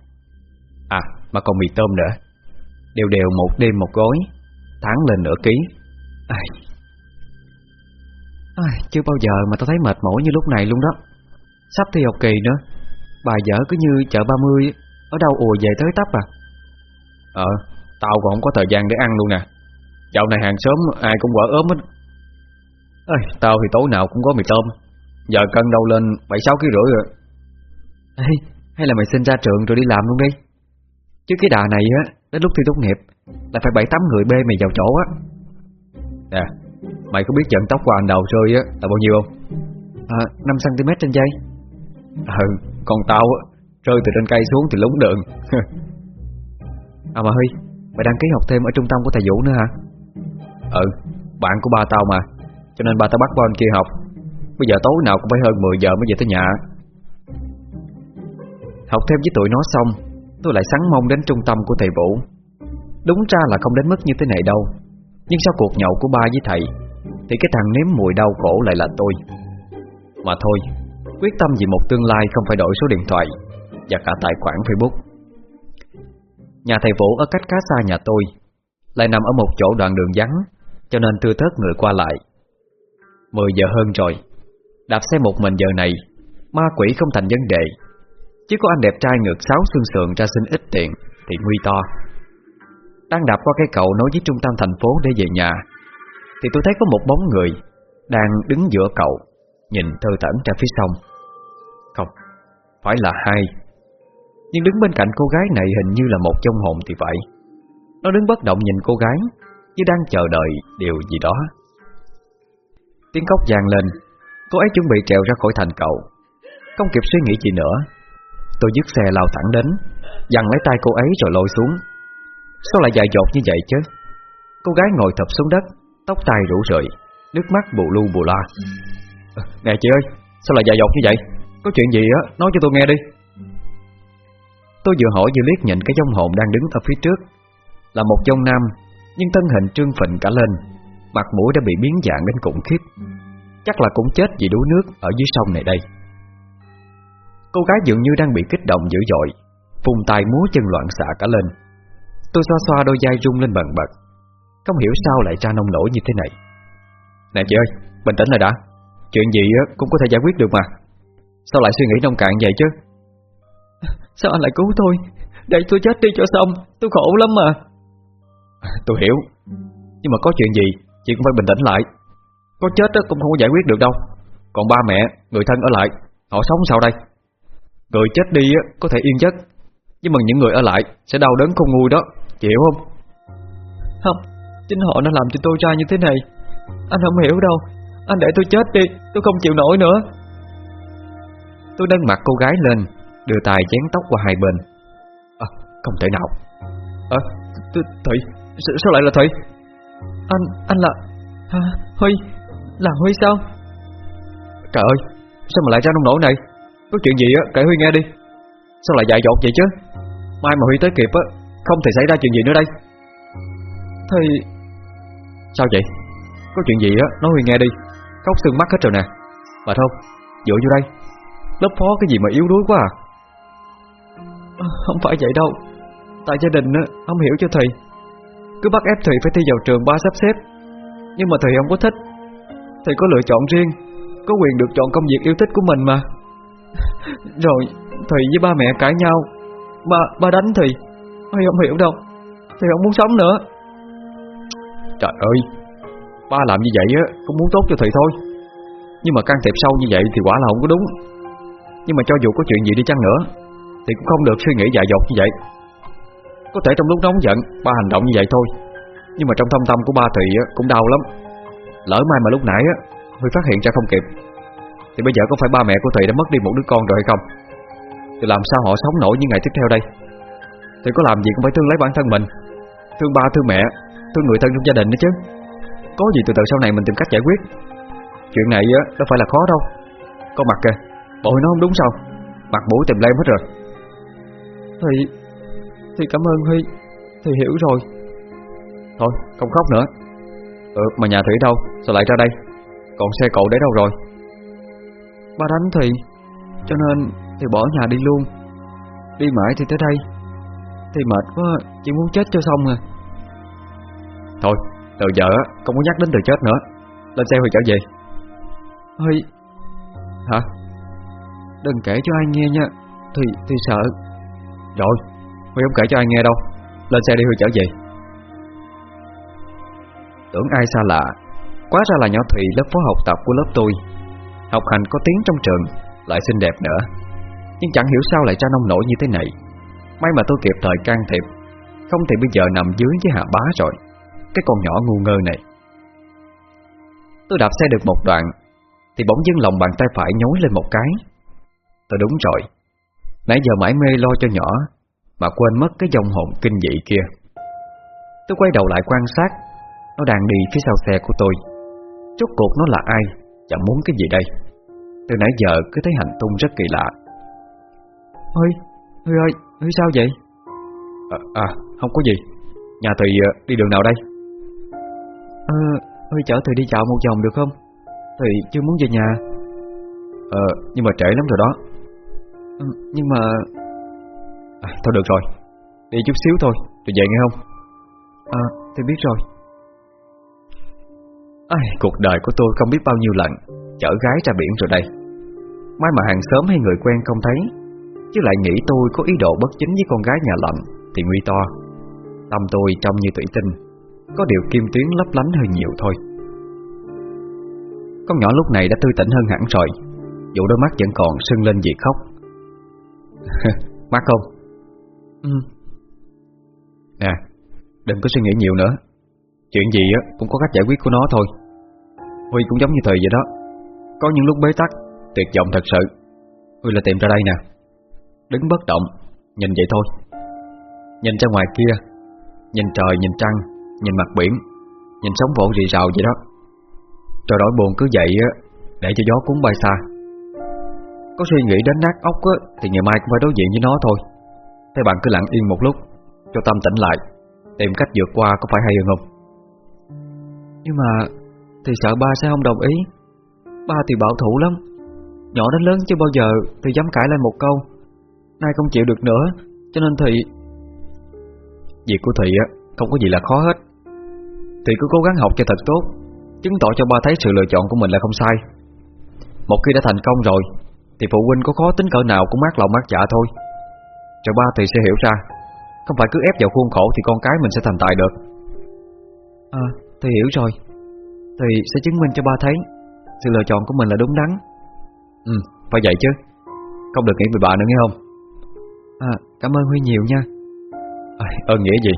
À, mà còn mì tôm nữa. Đều đều một đêm một gói Tháng lên nửa ký. Ai... Ai, Chưa bao giờ mà tao thấy mệt mỏi như lúc này luôn đó. Sắp thi học kỳ nữa. Bài vở cứ như chợ 30 Ở đâu ùa về tới tấp à? Ờ Tao còn không có thời gian để ăn luôn nè. Dạo này hàng xóm ai cũng quả ốm hết. Ê, tao thì tối nào cũng có mì tôm. Giờ cân đâu lên 7-6 kg rưỡi rồi. Ê, hay là mày xin ra trường rồi đi làm luôn đi. Chứ cái đà này á Đến lúc thi tốt nghiệp Là phải 7-8 người bê mày vào chỗ á. Nè Mày có biết dẫn tóc của anh đầu rơi á là bao nhiêu không? À, 5cm trên dây Ừ Còn tao á Rơi từ trên cây xuống thì lúng đường. À mà Huy Mày đăng ký học thêm ở trung tâm của thầy Vũ nữa hả? Ừ Bạn của ba tao mà Cho nên ba tao bắt qua bên kia học. Bây giờ tối nào cũng phải hơn 10 giờ mới về tới nhà. Học thêm với tụi nó xong Tôi lại sắn mong đến trung tâm của thầy Vũ. Đúng ra là không đến mức như thế này đâu Nhưng sau cuộc nhậu của ba với thầy Thì cái thằng nếm mùi đau khổ lại là tôi. Mà thôi Quyết tâm vì một tương lai không phải đổi số điện thoại Và cả tài khoản Facebook. Nhà thầy Vũ ở cách khá xa nhà tôi, Lại nằm ở một chỗ đoạn đường vắng, Cho nên tư thớt người qua lại. 10 giờ hơn rồi, Đạp xe một mình giờ này, Ma quỷ không thành vấn đề. Chứ có anh đẹp trai ngược sáu xương sườn ra xin ít tiền Thì nguy to. Đang đạp qua cây cầu nối với trung tâm thành phố để về nhà, Thì tôi thấy có một bóng người Đang đứng giữa cầu, Nhìn thơ thẩn ra phía sông. Phải là hai. Nhưng đứng bên cạnh cô gái này hình như là một trong hồn thì vậy Nó đứng bất động nhìn cô gái Như đang chờ đợi điều gì đó. Tiếng khóc vang lên. Cô ấy chuẩn bị trèo ra khỏi thành cầu. Không kịp suy nghĩ gì nữa Tôi dứt xe lao thẳng đến Dằn lấy tay cô ấy rồi lôi xuống. Sao lại dài dột như vậy chứ? Cô gái ngồi thập xuống đất Tóc tai rủ rượi Nước mắt bù lu bù la. Ờ, à, Nè chị ơi Sao lại dài dột như vậy? Có chuyện gì á? Nói cho tôi nghe đi. Tôi vừa hỏi vừa liếc nhìn cái dông hồn đang đứng ở phía trước. Là một dông nam, Nhưng thân hình trương phình cả lên. Mặt mũi đã bị biến dạng đến khủng khiếp. Chắc là cũng chết vì đuối nước Ở dưới sông này đây. Cô gái dường như đang bị kích động dữ dội, vùng tay múa chân loạn xạ cả lên. Tôi xoa xoa đôi vai rung lên bần bật. Không hiểu sao lại ra nông nổi như thế này. Nè chị ơi, Bình tĩnh lại đã. Chuyện gì cũng có thể giải quyết được mà. Sao lại suy nghĩ nông cạn vậy chứ? Sao anh lại cứu tôi? Để tôi chết đi cho xong Tôi khổ lắm mà. Tôi hiểu. Nhưng mà có chuyện gì Chị cũng phải bình tĩnh lại. Có chết cũng không có giải quyết được đâu. Còn ba mẹ, người thân ở lại Họ sống sao đây? Người chết đi có thể yên giấc. Nhưng mà những người ở lại sẽ đau đớn không nguôi đó. Chị hiểu không? Không Chính họ đã làm cho tôi ra như thế này. Anh không hiểu đâu. Anh để tôi chết đi Tôi không chịu nổi nữa Tôi nâng mặt cô gái lên Đưa tay chén tóc qua hai bên. À không thể nào. À Thủy Sao lại là Thủy? Anh Anh là à, Huy Là Huy sao? Trời ơi Sao mà lại ra nông nổi này? Có chuyện gì á? Kể Huy nghe đi. Sao lại dại dột vậy chứ? Mai mà Huy tới kịp á Không thể xảy ra chuyện gì nữa đây. Thì Sao vậy? Có chuyện gì á? Nói Huy nghe đi Khóc xương mắt hết rồi nè. Mà thôi Dựa vô đây. Lớp phó cái gì mà yếu đuối quá à? Không phải vậy đâu. Tại gia đình á không hiểu cho thầy. Cứ bắt ép thầy phải thi vào trường ba sắp xếp. Nhưng mà thầy không có thích. Thầy có lựa chọn riêng Có quyền được chọn công việc yêu thích của mình mà. Rồi Thầy với ba mẹ cãi nhau. Ba, ba đánh thầy. Thầy không hiểu đâu. Thầy không muốn sống nữa. Trời ơi Ba làm như vậy á cũng muốn tốt cho thầy thôi. Nhưng mà can thiệp sâu như vậy thì quả là không có đúng nhưng mà cho dù có chuyện gì đi chăng nữa, Thì cũng không được suy nghĩ dại dột như vậy. Có thể trong lúc nóng giận, Ba hành động như vậy thôi. Nhưng mà trong thâm tâm của ba thì cũng đau lắm. Lỡ mai mà lúc nãy á, Huy phát hiện ra không kịp, Thì bây giờ có phải ba mẹ của Thùy đã mất đi một đứa con rồi hay không? Thì làm sao họ sống nổi những ngày tiếp theo đây? Thì có làm gì cũng phải thương lấy bản thân mình, Thương ba, thương mẹ, Thương người thân trong gia đình nữa chứ. Có gì từ từ sau này mình tìm cách giải quyết. Chuyện này á, đâu phải là khó đâu. Có mặt kìa. Bội nó không đúng sao? Mặt mũi tìm lem hết rồi. Thì Thì cảm ơn Huy. Thì hiểu rồi. Thôi không khóc nữa. Ừ mà nhà Thủy đâu? Sao lại ra đây? Còn xe cậu để đâu rồi? Ba đánh thì Cho nên thì bỏ nhà đi luôn. Đi mãi thì tới đây. Thì mệt quá Chỉ muốn chết cho xong à. Thôi từ giờ không muốn nhắc đến từ chết nữa. Lên xe Huy trở về. Huy. Hả Đừng kể cho ai nghe nha. Thì thì sợ. Rồi Huy không kể cho ai nghe đâu. Lên xe đi Huy trở về. Tưởng ai xa lạ. Quá ra là nhỏ Thụy lớp phó học tập của lớp tôi. Học hành có tiếng trong trường, Lại xinh đẹp nữa. Nhưng chẳng hiểu sao lại ra nông nổi như thế này. May mà tôi kịp thời can thiệp. Không thì bây giờ nằm dưới với hạ bá rồi. Cái con nhỏ ngu ngơ này. Tôi đạp xe được một đoạn, Thì bỗng dưng lòng bàn tay phải nhối lên một cái. Tôi đúng rồi. Nãy giờ mãi mê lo cho nhỏ Mà quên mất cái dòng hồn kinh dị kia. Tôi quay đầu lại quan sát. Nó đang đi phía sau xe của tôi. Chốt cuộc nó là ai? Chẳng muốn cái gì đây. Từ nãy giờ cứ thấy hành tung rất kỳ lạ. Huy, Huy ơi, Huy sao vậy? À, à không có gì. Nhà Thùy ờ, đi đường nào đây? Ờ, Huy chở Thùy đi dạo một vòng được không? Thùy chưa muốn về nhà. Ờ, nhưng mà trễ lắm rồi đó Nhưng mà... à, Thôi được rồi. Đi chút xíu thôi, rồi về nghe không? À, thì biết rồi. Ai, Cuộc đời của tôi không biết bao nhiêu lần Chở gái ra biển rồi đây. Mai mà hàng xóm hay người quen không thấy Chứ lại nghĩ tôi có ý đồ bất chính với con gái nhà lạnh Thì nguy to. Tâm tôi trông như thủy tinh Có điều kim tuyến lấp lánh hơi nhiều thôi. Con nhỏ lúc này đã tươi tỉnh hơn hẳn rồi Dù đôi mắt vẫn còn sưng lên vì khóc Mắt không? Ừ. Nè Đừng có suy nghĩ nhiều nữa. Chuyện gì á cũng có cách giải quyết của nó thôi. Huy cũng giống như thời vậy đó. Có những lúc bế tắc Tuyệt vọng thật sự. Huy là tìm ra đây nè. Đứng bất động Nhìn vậy thôi. Nhìn ra ngoài kia Nhìn trời nhìn trăng Nhìn mặt biển Nhìn sóng vỗ rì rào vậy đó. Rồi đổi buồn cứ vậy á Để cho gió cuốn bay xa Có suy nghĩ đến nát ốc á Thì ngày mai cũng phải đối diện với nó thôi. Thế bạn cứ lặng yên một lúc Cho tâm tỉnh lại Tìm cách vượt qua có phải hay hơn không? Nhưng mà Thì sợ ba sẽ không đồng ý. Ba thì bảo thủ lắm. Nhỏ đến lớn chứ bao giờ thì dám cãi lại một câu. Nay không chịu được nữa Cho nên thì Việc của Thị á không có gì là khó hết. Thị cứ cố gắng học cho thật tốt Chứng tỏ cho ba thấy sự lựa chọn của mình là không sai. Một khi đã thành công rồi Thì phụ huynh có khó tính cỡ nào cũng mát lòng mát dạ thôi. Rồi ba thì sẽ hiểu ra. Không phải cứ ép vào khuôn khổ Thì con cái mình sẽ thành tài được. À thì hiểu rồi. Thì sẽ chứng minh cho ba thấy. Sự lựa chọn của mình là đúng đắn. Ừ phải vậy chứ. Không được nghĩ về bà nữa nghe không? À cảm ơn Huy nhiều nha. À, Ơn nghĩa gì?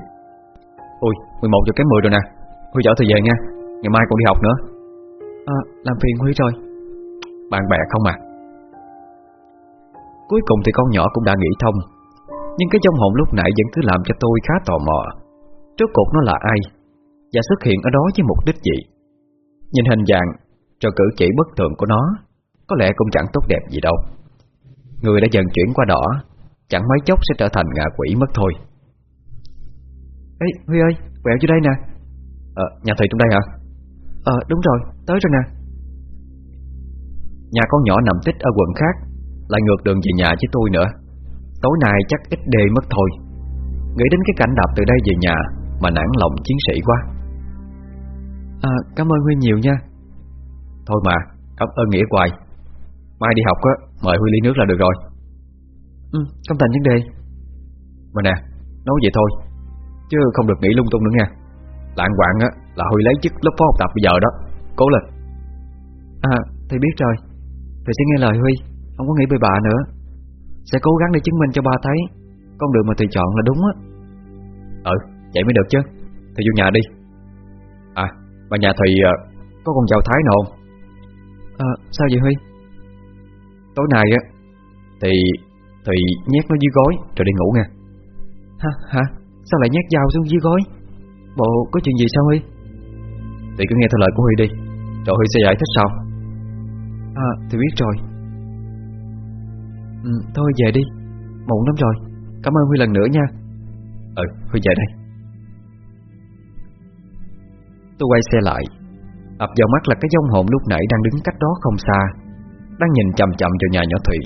Ui 11 giờ kém 10 rồi nè. Huy chở thầy về nha. Ngày mai còn đi học nữa. À làm phiền Huy rồi. Bạn bè không à Cuối cùng thì con nhỏ cũng đã nghĩ thông. Nhưng cái trong hồn lúc nãy vẫn cứ làm cho tôi khá tò mò. Trước cuộc nó là ai? Và xuất hiện ở đó với mục đích gì? Nhìn hình dạng Rồi cử chỉ bất thường của nó, Có lẽ cũng chẳng tốt đẹp gì đâu. Người đã dần chuyển qua đỏ, Chẳng mấy chốc sẽ trở thành ngạ quỷ mất thôi. Ê, Huy ơi, Quẹo vô đây nè. Ờ nhà thầy trong đây hả? Ờ đúng rồi, Tới rồi nè. Nhà con nhỏ nằm tích ở quận khác. Lại ngược đường về nhà với tôi nữa. Tối nay chắc ít đê mất thôi. Nghĩ đến cái cảnh đạp từ đây về nhà Mà nản lòng chiến sĩ quá. À cảm ơn Huy nhiều nha. Thôi mà Cảm ơn Nghĩa hoài. Mai đi học á Mời Huy ly nước là được rồi. Ừ không thành vấn đề. Mà nè Nói vậy thôi Chứ không được nghĩ lung tung nữa nha. Lạng quạng á là Huy lấy chức lớp phó học tập bây giờ đó. Cố lên. À thì biết rồi. Thì sẽ nghe lời Huy Không có nghĩ bậy bạ nữa. Sẽ cố gắng để chứng minh cho ba thấy Con đường mà Thùy chọn là đúng á. Ừ vậy mới được chứ. Thì vô nhà đi. À mà nhà Thùy ờ, có con dao Thái nào không? À sao vậy Huy? Tối nay á Thì Thùy nhét nó dưới gối rồi đi ngủ nha Hả hả? Sao lại nhét dao xuống dưới gối? Bộ có chuyện gì sao Huy? Thì cứ nghe theo lời của Huy đi Rồi Huy sẽ giải thích sau. À thì biết rồi ừ, Thôi về đi. Muộn lắm rồi. Cảm ơn Huy lần nữa nha. Ừ Huy về đây. Tôi quay xe lại. Ập vào mắt là cái dông hồn lúc nãy đang đứng cách đó không xa Đang nhìn chầm chầm vào nhà nhỏ Thụy.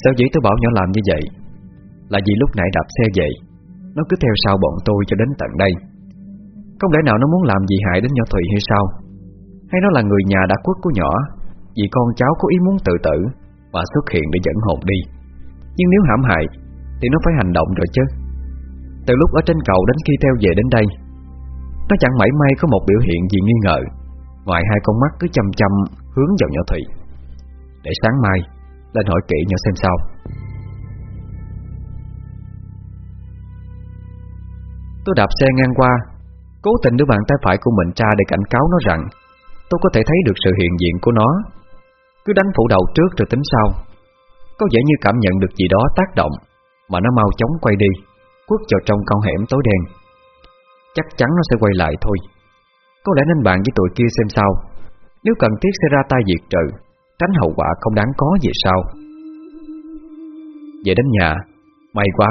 Sở dĩ tôi bảo nhỏ làm như vậy. Là vì lúc nãy đạp xe về Nó cứ theo sau bọn tôi cho đến tận đây. Không lẽ nào nó muốn làm gì hại đến nhỏ Thụy hay sao? Hay nó là người nhà đã khuất của nhỏ Vì con cháu có ý muốn tự tử và xuất hiện để dẫn hồn đi. Nhưng nếu hãm hại, Thì nó phải hành động rồi chứ. Từ lúc ở trên cầu đến khi theo về đến đây, Nó chẳng mảy may có một biểu hiện gì nghi ngờ, Ngoài hai con mắt cứ chăm chăm hướng vào nhỏ Thủy Để sáng mai, Lên hỏi kỹ nhỏ xem sao. Tôi đạp xe ngang qua, Cố tình đưa bàn tay phải của mình ra để cảnh cáo nó rằng Tôi có thể thấy được sự hiện diện của nó. Cứ đánh phủ đầu trước rồi tính sau. Có vẻ như cảm nhận được gì đó tác động, Mà nó mau chóng quay đi, Quất vào trong con hẻm tối đen. Chắc chắn nó sẽ quay lại thôi. Có lẽ nên bạn với tụi kia xem sao. Nếu cần thiết sẽ ra tay diệt trừ, Tránh hậu quả không đáng có gì sao Về đến nhà, May quá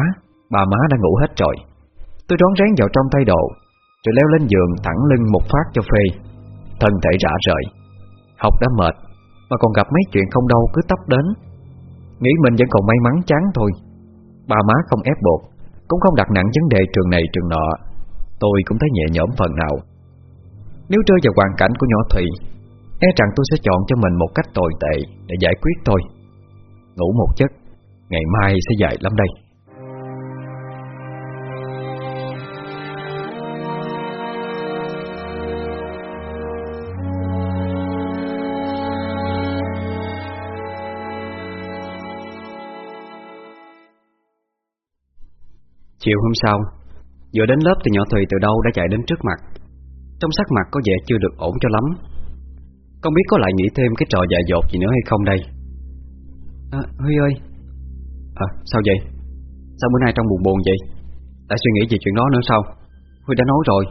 Bà má đã ngủ hết rồi. Tôi đón rén vào trong thay đồ, Rồi leo lên giường thẳng lưng một phát cho phê. Thân thể rã rời, Học đã mệt. Mà còn gặp mấy chuyện không đâu, cứ tấp đến. Nghĩ mình vẫn còn may mắn chán thôi. Ba má không ép buộc, Cũng không đặt nặng vấn đề trường này trường nọ. Tôi cũng thấy nhẹ nhõm phần nào. Nếu rơi vào hoàn cảnh của nhỏ Thùy E rằng tôi sẽ chọn cho mình một cách tồi tệ Để giải quyết thôi. Ngủ một giấc, Ngày mai sẽ dài lắm đây. Chiều hôm sau Vừa đến lớp thì nhỏ Thùy từ đâu đã chạy đến trước mặt. Trong sắc mặt có vẻ chưa được ổn cho lắm. Không biết có lại nghĩ thêm cái trò dại dột gì nữa hay không đây? À, Huy ơi. À sao vậy? Sao bữa nay trong buồn buồn vậy? Đã suy nghĩ về chuyện đó nữa sao? Huy đã nói rồi.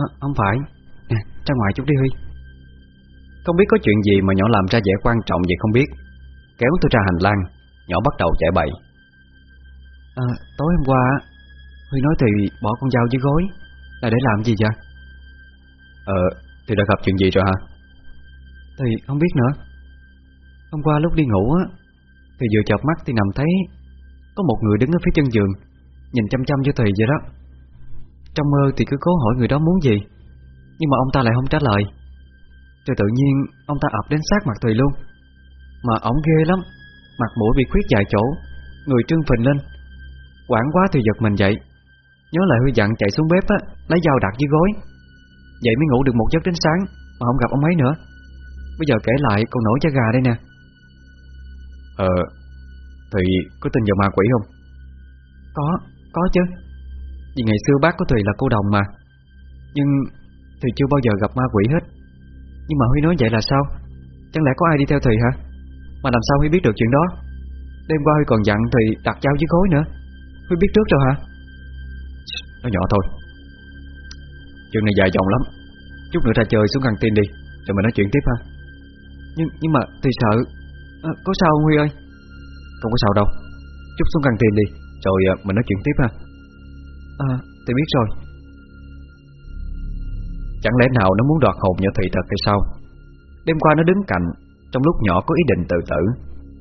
À, Không phải. À, Ra ngoài chút đi Huy. Không biết có chuyện gì mà nhỏ làm ra vẻ quan trọng vậy không biết. Kéo tôi ra hành lang Nhỏ bắt đầu chạy bậy À, tối hôm qua Huy nói thì bỏ con dao dưới gối. Là để làm gì vậy? Ờ Thì đã gặp chuyện gì rồi hả? Thì không biết nữa. Hôm qua lúc đi ngủ á Thì vừa chợp mắt thì nằm thấy Có một người đứng ở phía chân giường Nhìn chăm chăm cho Thùy vậy đó. Trong mơ thì cứ cố hỏi người đó muốn gì Nhưng mà ông ta lại không trả lời. Rồi tự nhiên Ông ta ập đến sát mặt Thùy luôn. Mà ổng ghê lắm Mặt mũi bị khuyết dài chỗ Người trương phình lên Quảng quá thì giật mình dậy. Nhớ lại Huy dặn chạy xuống bếp á Lấy dao đặt dưới gối. Vậy mới ngủ được một giấc đến sáng Mà không gặp ông ấy nữa. Bây giờ kể lại còn nổi da gà đây nè. Ờ Thì có tin vào ma quỷ không? Có, có chứ. Vì ngày xưa bác của Thùy là cô đồng mà. Nhưng Thùy chưa bao giờ gặp ma quỷ hết. Nhưng mà Huy nói vậy là sao? Chẳng lẽ có ai đi theo Thùy hả? Mà làm sao Huy biết được chuyện đó? Đêm qua Huy còn dặn Thùy đặt dao dưới gối nữa Huy biết trước rồi hả? Nó nhỏ thôi. Chuyện này dài dòng lắm. Chút nữa ra chơi xuống căng tin đi Rồi mình nói chuyện tiếp ha. Nhưng nhưng mà thì sợ à, Có sao không Huy ơi? Không có sao đâu. Chút xuống căng tin đi Rồi à, mình nói chuyện tiếp ha. À tôi biết rồi. Chẳng lẽ nào nó muốn đoạt hồn nhỏ Thùy thật hay sao? Đêm qua nó đứng cạnh Trong lúc nhỏ có ý định tự tử.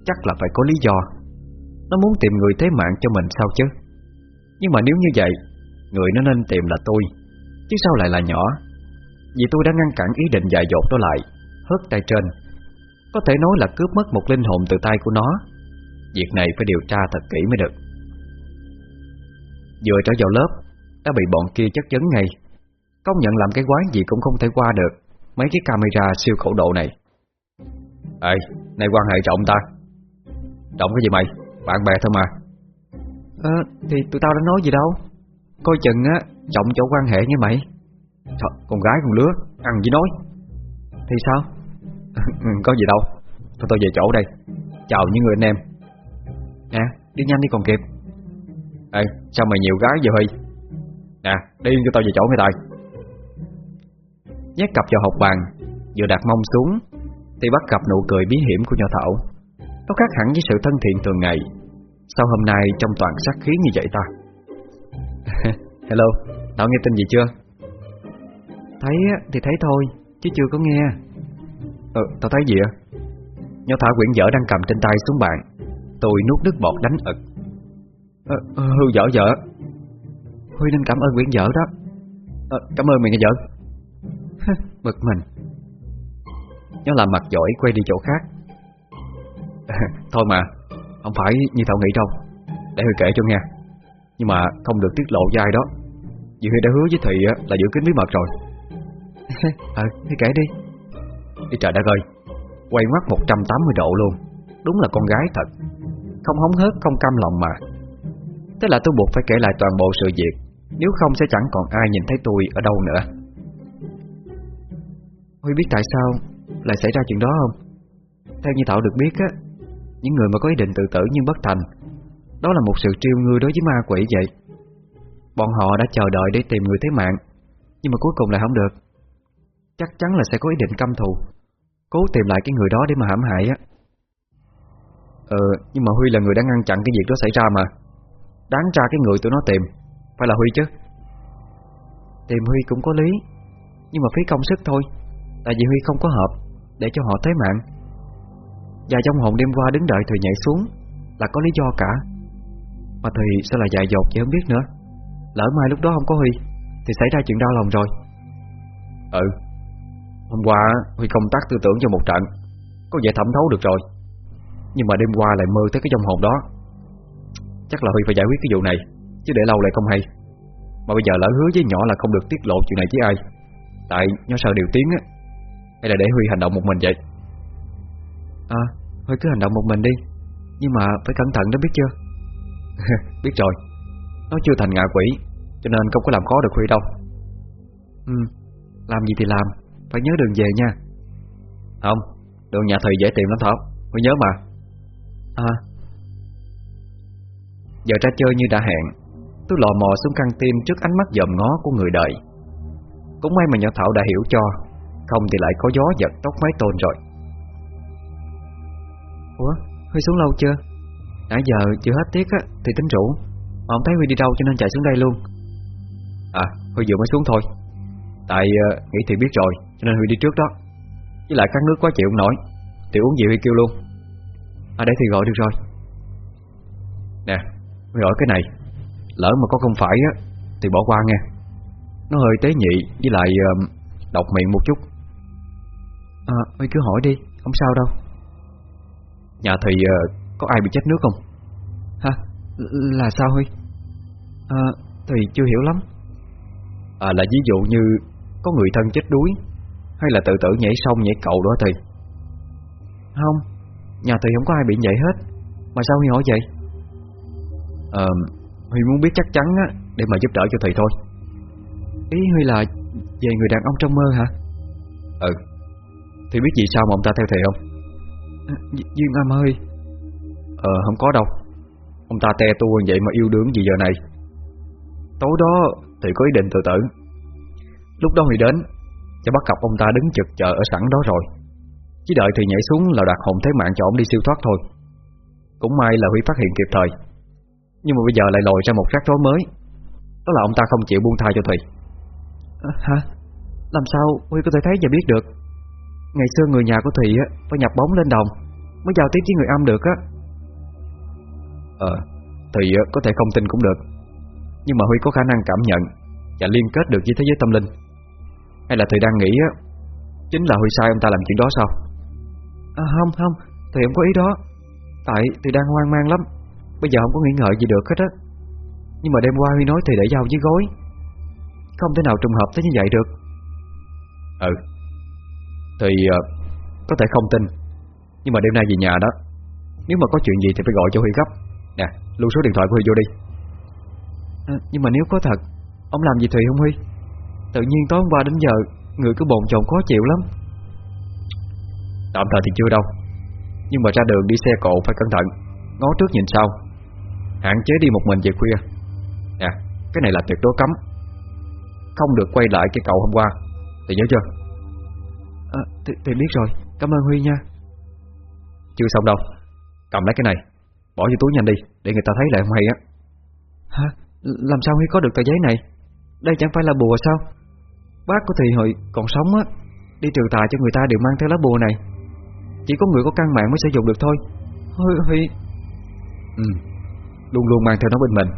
Chắc là phải có lý do. Nó muốn tìm người thế mạng cho mình sao chứ nhưng mà nếu như vậy Người nó nên tìm là tôi. Chứ sao lại là nhỏ? Vì tôi đã ngăn cản ý định dại dột đó lại Hớt tay trên. Có thể nói là cướp mất một linh hồn từ tay của nó. Việc này phải điều tra thật kỹ mới được. Vừa trở vào lớp Đã bị bọn kia chất vấn ngay. Công nhận làm cái quái gì cũng không thể qua được. Mấy cái camera siêu khẩu độ này. Ê, này quan hệ trọng ta. Trọng cái gì mày? Bạn bè thôi mà. Ờ, thì tụi tao đã nói gì đâu. Coi chừng á, trọng chỗ quan hệ như mày. Thật, con gái con lứa Ăn gì nói? Thì sao? Có gì đâu. Thôi tôi về chỗ đây. Chào những người anh em. Nè, đi nhanh đi còn kịp. Ê, sao mày nhiều gái vậy Huy? Nè, đi cho tao về chỗ mày tài Nhét cặp vào học bàn Vừa đặt mông xuống Thì bắt gặp nụ cười bí hiểm của nhỏ Thảo. Nó khác hẳn với sự thân thiện thường ngày. Sao hôm nay trong toàn sát khí như vậy ta? Hello Thảo nghe tin gì chưa? Thấy thì thấy thôi Chứ chưa có nghe. Ờ tao thấy gì ạ Nhỏ Thảo quyển dở đang cầm trên tay xuống bàn. Tôi nuốt nước bọt đánh ực. Ờ hư dở dở Huy nên cảm ơn quyển dở đó. Ờ, Cảm ơn mày nghe dở Bực mình. Nó làm mặt giỏi quay đi chỗ khác. Thôi mà Không phải như Thảo nghĩ đâu. Để Huy kể cho nghe. Nhưng mà không được tiết lộ với ai đó. Vì Huy đã hứa với Thị là giữ kín bí mật rồi. Ờ, thì kể đi. Đi trời đất ơi. Quay ngoắt 180 độ luôn. Đúng là con gái thật. Không hóng hớt, không cam lòng mà. Thế là tôi buộc phải kể lại toàn bộ sự việc. Nếu không sẽ chẳng còn ai nhìn thấy tôi ở đâu nữa. Huy biết tại sao lại xảy ra chuyện đó không? Theo như Thảo được biết á những người mà có ý định tự tử nhưng bất thành Đó là một sự triêu ngươi đối với ma quỷ vậy. Bọn họ đã chờ đợi để tìm người thế mạng Nhưng mà cuối cùng lại không được. Chắc chắn là sẽ có ý định căm thù Cố tìm lại cái người đó để mà hãm hại á. Ờ, nhưng mà Huy là người đã ngăn chặn cái việc đó xảy ra mà. Đáng ra cái người tụi nó tìm Phải là Huy chứ. Tìm Huy cũng có lý Nhưng mà phí công sức thôi Tại vì Huy không có hợp Để cho họ thế mạng. Và trong hồn đêm qua đứng đợi Thùy nhảy xuống Là có lý do cả. Mà Thùy sao là dại dột vậy không biết nữa. Lỡ mai lúc đó không có Huy Thì xảy ra chuyện đau lòng rồi. Ừ. Hôm qua Huy công tác tư tưởng cho một trận Có vẻ thẩm thấu được rồi. Nhưng mà đêm qua lại mơ tới cái dòng hồn đó. Chắc là Huy phải giải quyết cái vụ này Chứ để lâu lại không hay. Mà bây giờ lỡ hứa với nhỏ là không được tiết lộ chuyện này với ai Tại nó sợ điều tiếng á. Hay là để Huy hành động một mình vậy? À Thôi cứ hành động một mình đi. Nhưng mà phải cẩn thận đó biết chưa? Biết rồi. Nó chưa thành ngạ quỷ, Cho nên không có làm khó được Huy đâu. Ừ Làm gì thì làm, Phải nhớ đường về nha. Không, Đường nhà thầy dễ tìm lắm Thảo, Huy nhớ mà. À. Giờ ra chơi như đã hẹn, Tôi lò mò xuống căng tim trước ánh mắt dòm ngó của người đợi Cũng may mà nhỏ Thảo đã hiểu cho, Không thì lại có gió giật tóc mái tôn rồi. Ủa Huy xuống lâu chưa? Nãy giờ chưa hết tiết á Thì tính rủ. Mà không thấy Huy đi đâu cho nên chạy xuống đây luôn. À Huy vừa mới xuống thôi. Tại uh, nghĩ thì biết rồi Cho nên Huy đi trước đó. Với lại khát nước quá chịu không nổi Thì uống gì Huy kêu luôn. À để thì gọi được rồi. Nè Huy hỏi cái này Lỡ mà có không phải á Thì bỏ qua nghe. Nó hơi tế nhị Với lại uh, độc miệng một chút. À Huy cứ hỏi đi Không sao đâu Nhà thì uh, có ai bị chết nước không? Hả? Là sao Huy? À thì chưa hiểu lắm. À là ví dụ như Có người thân chết đuối Hay là tự tử nhảy sông nhảy cầu đó thì Không. Nhà thì không có ai bị vậy hết. Mà sao Huy hỏi vậy? Ờ Huy muốn biết chắc chắn á Để mà giúp đỡ cho thầy thôi. Ý Huy là Về người đàn ông trong mơ hả? Ừ. Thì biết gì sao mà ông ta theo thầy không? à, Duyên âm ơi. Ờ không có đâu. Ông ta te tua vậy mà yêu đương gì giờ này? Tối đó Thì có ý định tự tử. Lúc đó Huy đến Cho bắt cặp ông ta đứng chực chờ ở sẵn đó rồi. Chỉ đợi thì nhảy xuống là đặt hồn thế mạng cho ông đi siêu thoát thôi. Cũng may là Huy phát hiện kịp thời. Nhưng mà bây giờ lại lòi ra một rắc rối mới. Đó là ông ta không chịu buông tha cho Thùy. À, Hả? Làm sao Huy có thể thấy và biết được Ngày xưa người nhà của Thùy á phải nhập bóng lên đồng Mới giao tiếp với người âm được á. Ờ Thì có thể không tin cũng được. Nhưng mà Huy có khả năng cảm nhận Và liên kết được với thế giới tâm linh. Hay là Thùy đang nghĩ á Chính là Huy sai ông ta làm chuyện đó sao? À, Không không Thùy không có ý đó. Tại Thùy đang hoang mang lắm Bây giờ không có nghĩ ngợi gì được hết á. Nhưng mà đêm qua Huy nói Thùy để dao với gối. Không thể nào trùng hợp tới như vậy được. Ừ Thì uh, có thể không tin. Nhưng mà đêm nay về nhà đó Nếu mà có chuyện gì thì phải gọi cho Huy gấp. Nè, lưu số điện thoại của Huy vô đi. À, Nhưng mà nếu có thật Ông làm gì Thùy không Huy? Tự nhiên tối hôm qua đến giờ Người cứ bồn chồn khó chịu lắm. Tạm thời thì chưa đâu. Nhưng mà ra đường đi xe cộ phải cẩn thận. Ngó trước nhìn sau. Hạn chế đi một mình về khuya. Nè, cái này là tuyệt đối cấm. Không được quay lại cái cầu hôm qua. Thì nhớ chưa à, thì, thì biết rồi, cảm ơn Huy nha. Chưa xong đâu. Cầm lấy cái này Bỏ vô túi nhanh đi Để người ta thấy lại không hay á. Hả? Làm sao Huy có được tờ giấy này? Đây chẳng phải là bùa sao? Bác của Thị hồi còn sống á Đi trừ tà cho người ta đều mang theo lá bùa này. Chỉ có người có căn mạng mới sử dụng được thôi. Huy, Huy... Ừ. Luôn luôn mang theo nó bên mình.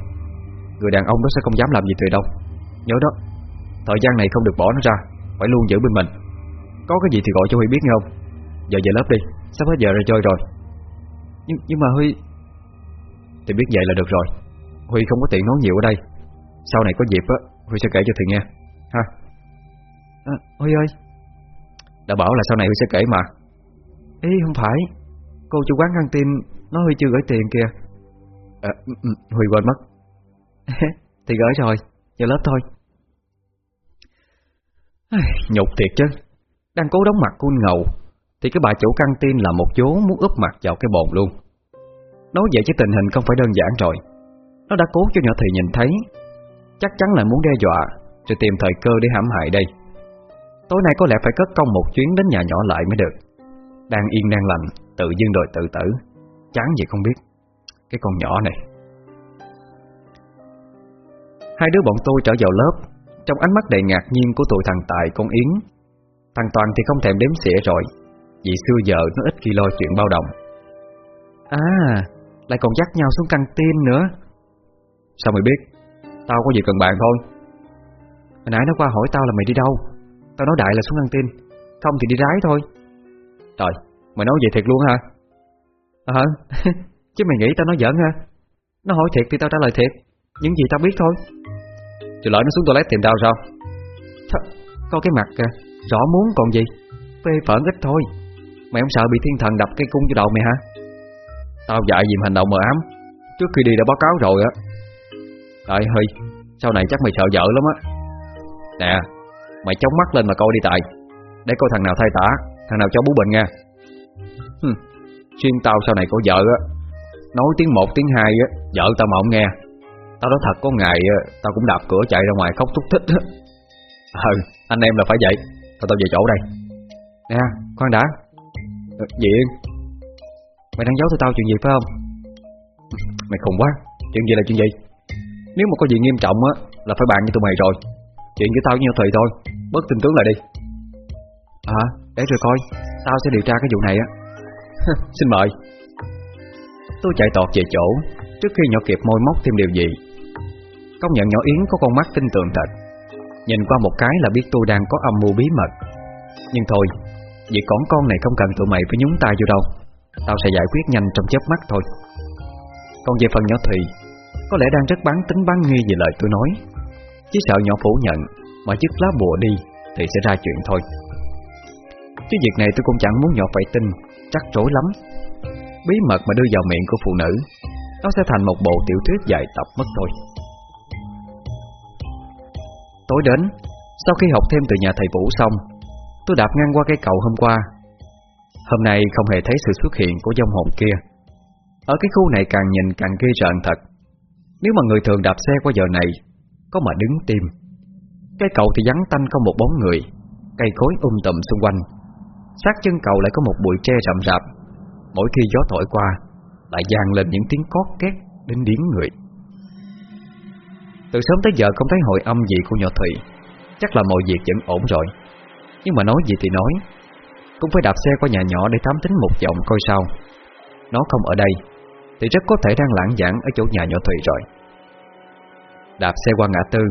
Người đàn ông đó sẽ không dám làm gì Thùy đâu. Nhớ đó Thời gian này không được bỏ nó ra Phải luôn giữ bên mình có cái gì thì gọi cho Huy biết nghe không? Giờ về lớp đi Sắp hết giờ ra chơi rồi. Nhưng, nhưng mà Huy Thì biết vậy là được rồi. Huy không có tiện nói nhiều ở đây. Sau này có dịp á Huy sẽ kể cho Thùy nghe. Ha. À, Huy ơi. Đã bảo là sau này Huy sẽ kể mà. Ý không phải. Cô chủ quán căng tin nói Huy chưa gửi tiền kìa. À, ừ, ừ, Huy quên mất. Thì gửi rồi Giờ lớp thôi. Nhục thiệt chứ. Đang cố đóng mặt cun ngầu, Thì cái bà chủ căng tin là một vố muốn úp mặt vào cái bồn luôn. Nói vậy chứ tình hình không phải đơn giản rồi. Nó đã cố cho nhỏ thị nhìn thấy. Chắc chắn là muốn đe dọa, Rồi tìm thời cơ để hãm hại đây. Tối nay có lẽ phải cất công một chuyến đến nhà nhỏ lại mới được. Đang yên, đang lành, Tự dưng đòi tự tử. Chán gì không biết. Cái con nhỏ này. Hai đứa bọn tôi trở vào lớp. Trong ánh mắt đầy ngạc nhiên của tụi thằng Tài con Yến Thằng Toàn thì không thèm đếm xỉa rồi. Vì xưa giờ nó ít khi lo chuyện bao đồng. À Lại còn dắt nhau xuống căng tin nữa. Sao mày biết? Tao có gì cần bàn thôi. Hồi nãy nó qua hỏi tao là mày đi đâu. Tao nói đại là xuống căng tin. Không thì đi rái thôi. Trời Mày nói vậy thiệt luôn hả? Ờ Chứ mày nghĩ tao nói giỡn ha Nó hỏi thiệt thì tao trả lời thiệt. Những gì tao biết thôi. Chứ lỡ nó xuống toilet tìm tao sao? Th Có cái mặt kìa Rõ muốn còn gì? Phê phởn ít thôi. Mày không sợ bị thiên thần đập cây cung cho đầu mày hả? Tao dạy gì hành động mờ ám. Trước khi đi đã báo cáo rồi á. Trời hơi Sau này chắc mày sợ vợ lắm á. Nè Mày chống mắt lên mà coi đi tại Để coi thằng nào thay tả Thằng nào cho bú bệnh nha. Hừm, Xuyên tao sau này có vợ á. Nói tiếng một tiếng hai á Vợ tao mà không nghe. Tao nói thật có ngày Tao cũng đạp cửa chạy ra ngoài khóc thúc thích Ừ anh em là phải vậy. Thôi tao về chỗ đây. Nè khoan đã. Diện Mày đang giấu tụi tao chuyện gì phải không? Mày khùng quá. Chuyện gì là chuyện gì? Nếu mà có gì nghiêm trọng á Là phải bàn với tụi mày rồi. Chuyện với tao với nhau Thùy thôi. Bớt tin tướng lại đi. À để rồi coi. Tao sẽ điều tra cái vụ này á. Xin mời. Tôi chạy tọt về chỗ Trước khi nhỏ kịp môi móc thêm điều gì. Công nhận nhỏ Yến có con mắt tinh tường thật Nhìn qua một cái là biết tôi đang có âm mưu bí mật. Nhưng thôi Việc con con này không cần tụi mày phải nhúng tay vô đâu. Tao sẽ giải quyết nhanh trong chớp mắt thôi. Còn về phần nhỏ Thùy, Có lẽ đang rất bán tính bán nghi về lời tôi nói. Chỉ sợ nhỏ phủ nhận, Mà dứt lá bùa đi Thì sẽ ra chuyện thôi. Chứ việc này tôi cũng chẳng muốn nhỏ phải tin, Chắc rối lắm. Bí mật mà đưa vào miệng của phụ nữ, Nó sẽ thành một bộ tiểu thuyết dài tập mất thôi. Tối đến. Sau khi học thêm từ nhà thầy Vũ xong, Tôi đạp ngang qua cây cầu hôm qua. Hôm nay không hề thấy sự xuất hiện của dông hồn kia. Ở cái khu này càng nhìn càng ghê rợn thật. Nếu mà người thường đạp xe qua giờ này, Có mà đứng tim. Cây cầu thì vắng tanh không một bóng người, Cây cối um tùm xung quanh. Sát chân cầu lại có một bụi tre rậm rạp. Mỗi khi gió thổi qua, Lại vang lên những tiếng cót két Đến điếng người. Từ sớm tới giờ không thấy hội âm gì của nhỏ Thủy Chắc là mọi việc vẫn ổn rồi. Nhưng mà nói gì thì nói. Cũng phải đạp xe qua nhà nhỏ để thám tính một vòng coi sao. Nó không ở đây, Thì rất có thể đang lãng giảng Ở chỗ nhà nhỏ Thủy rồi. Đạp xe qua ngã tư,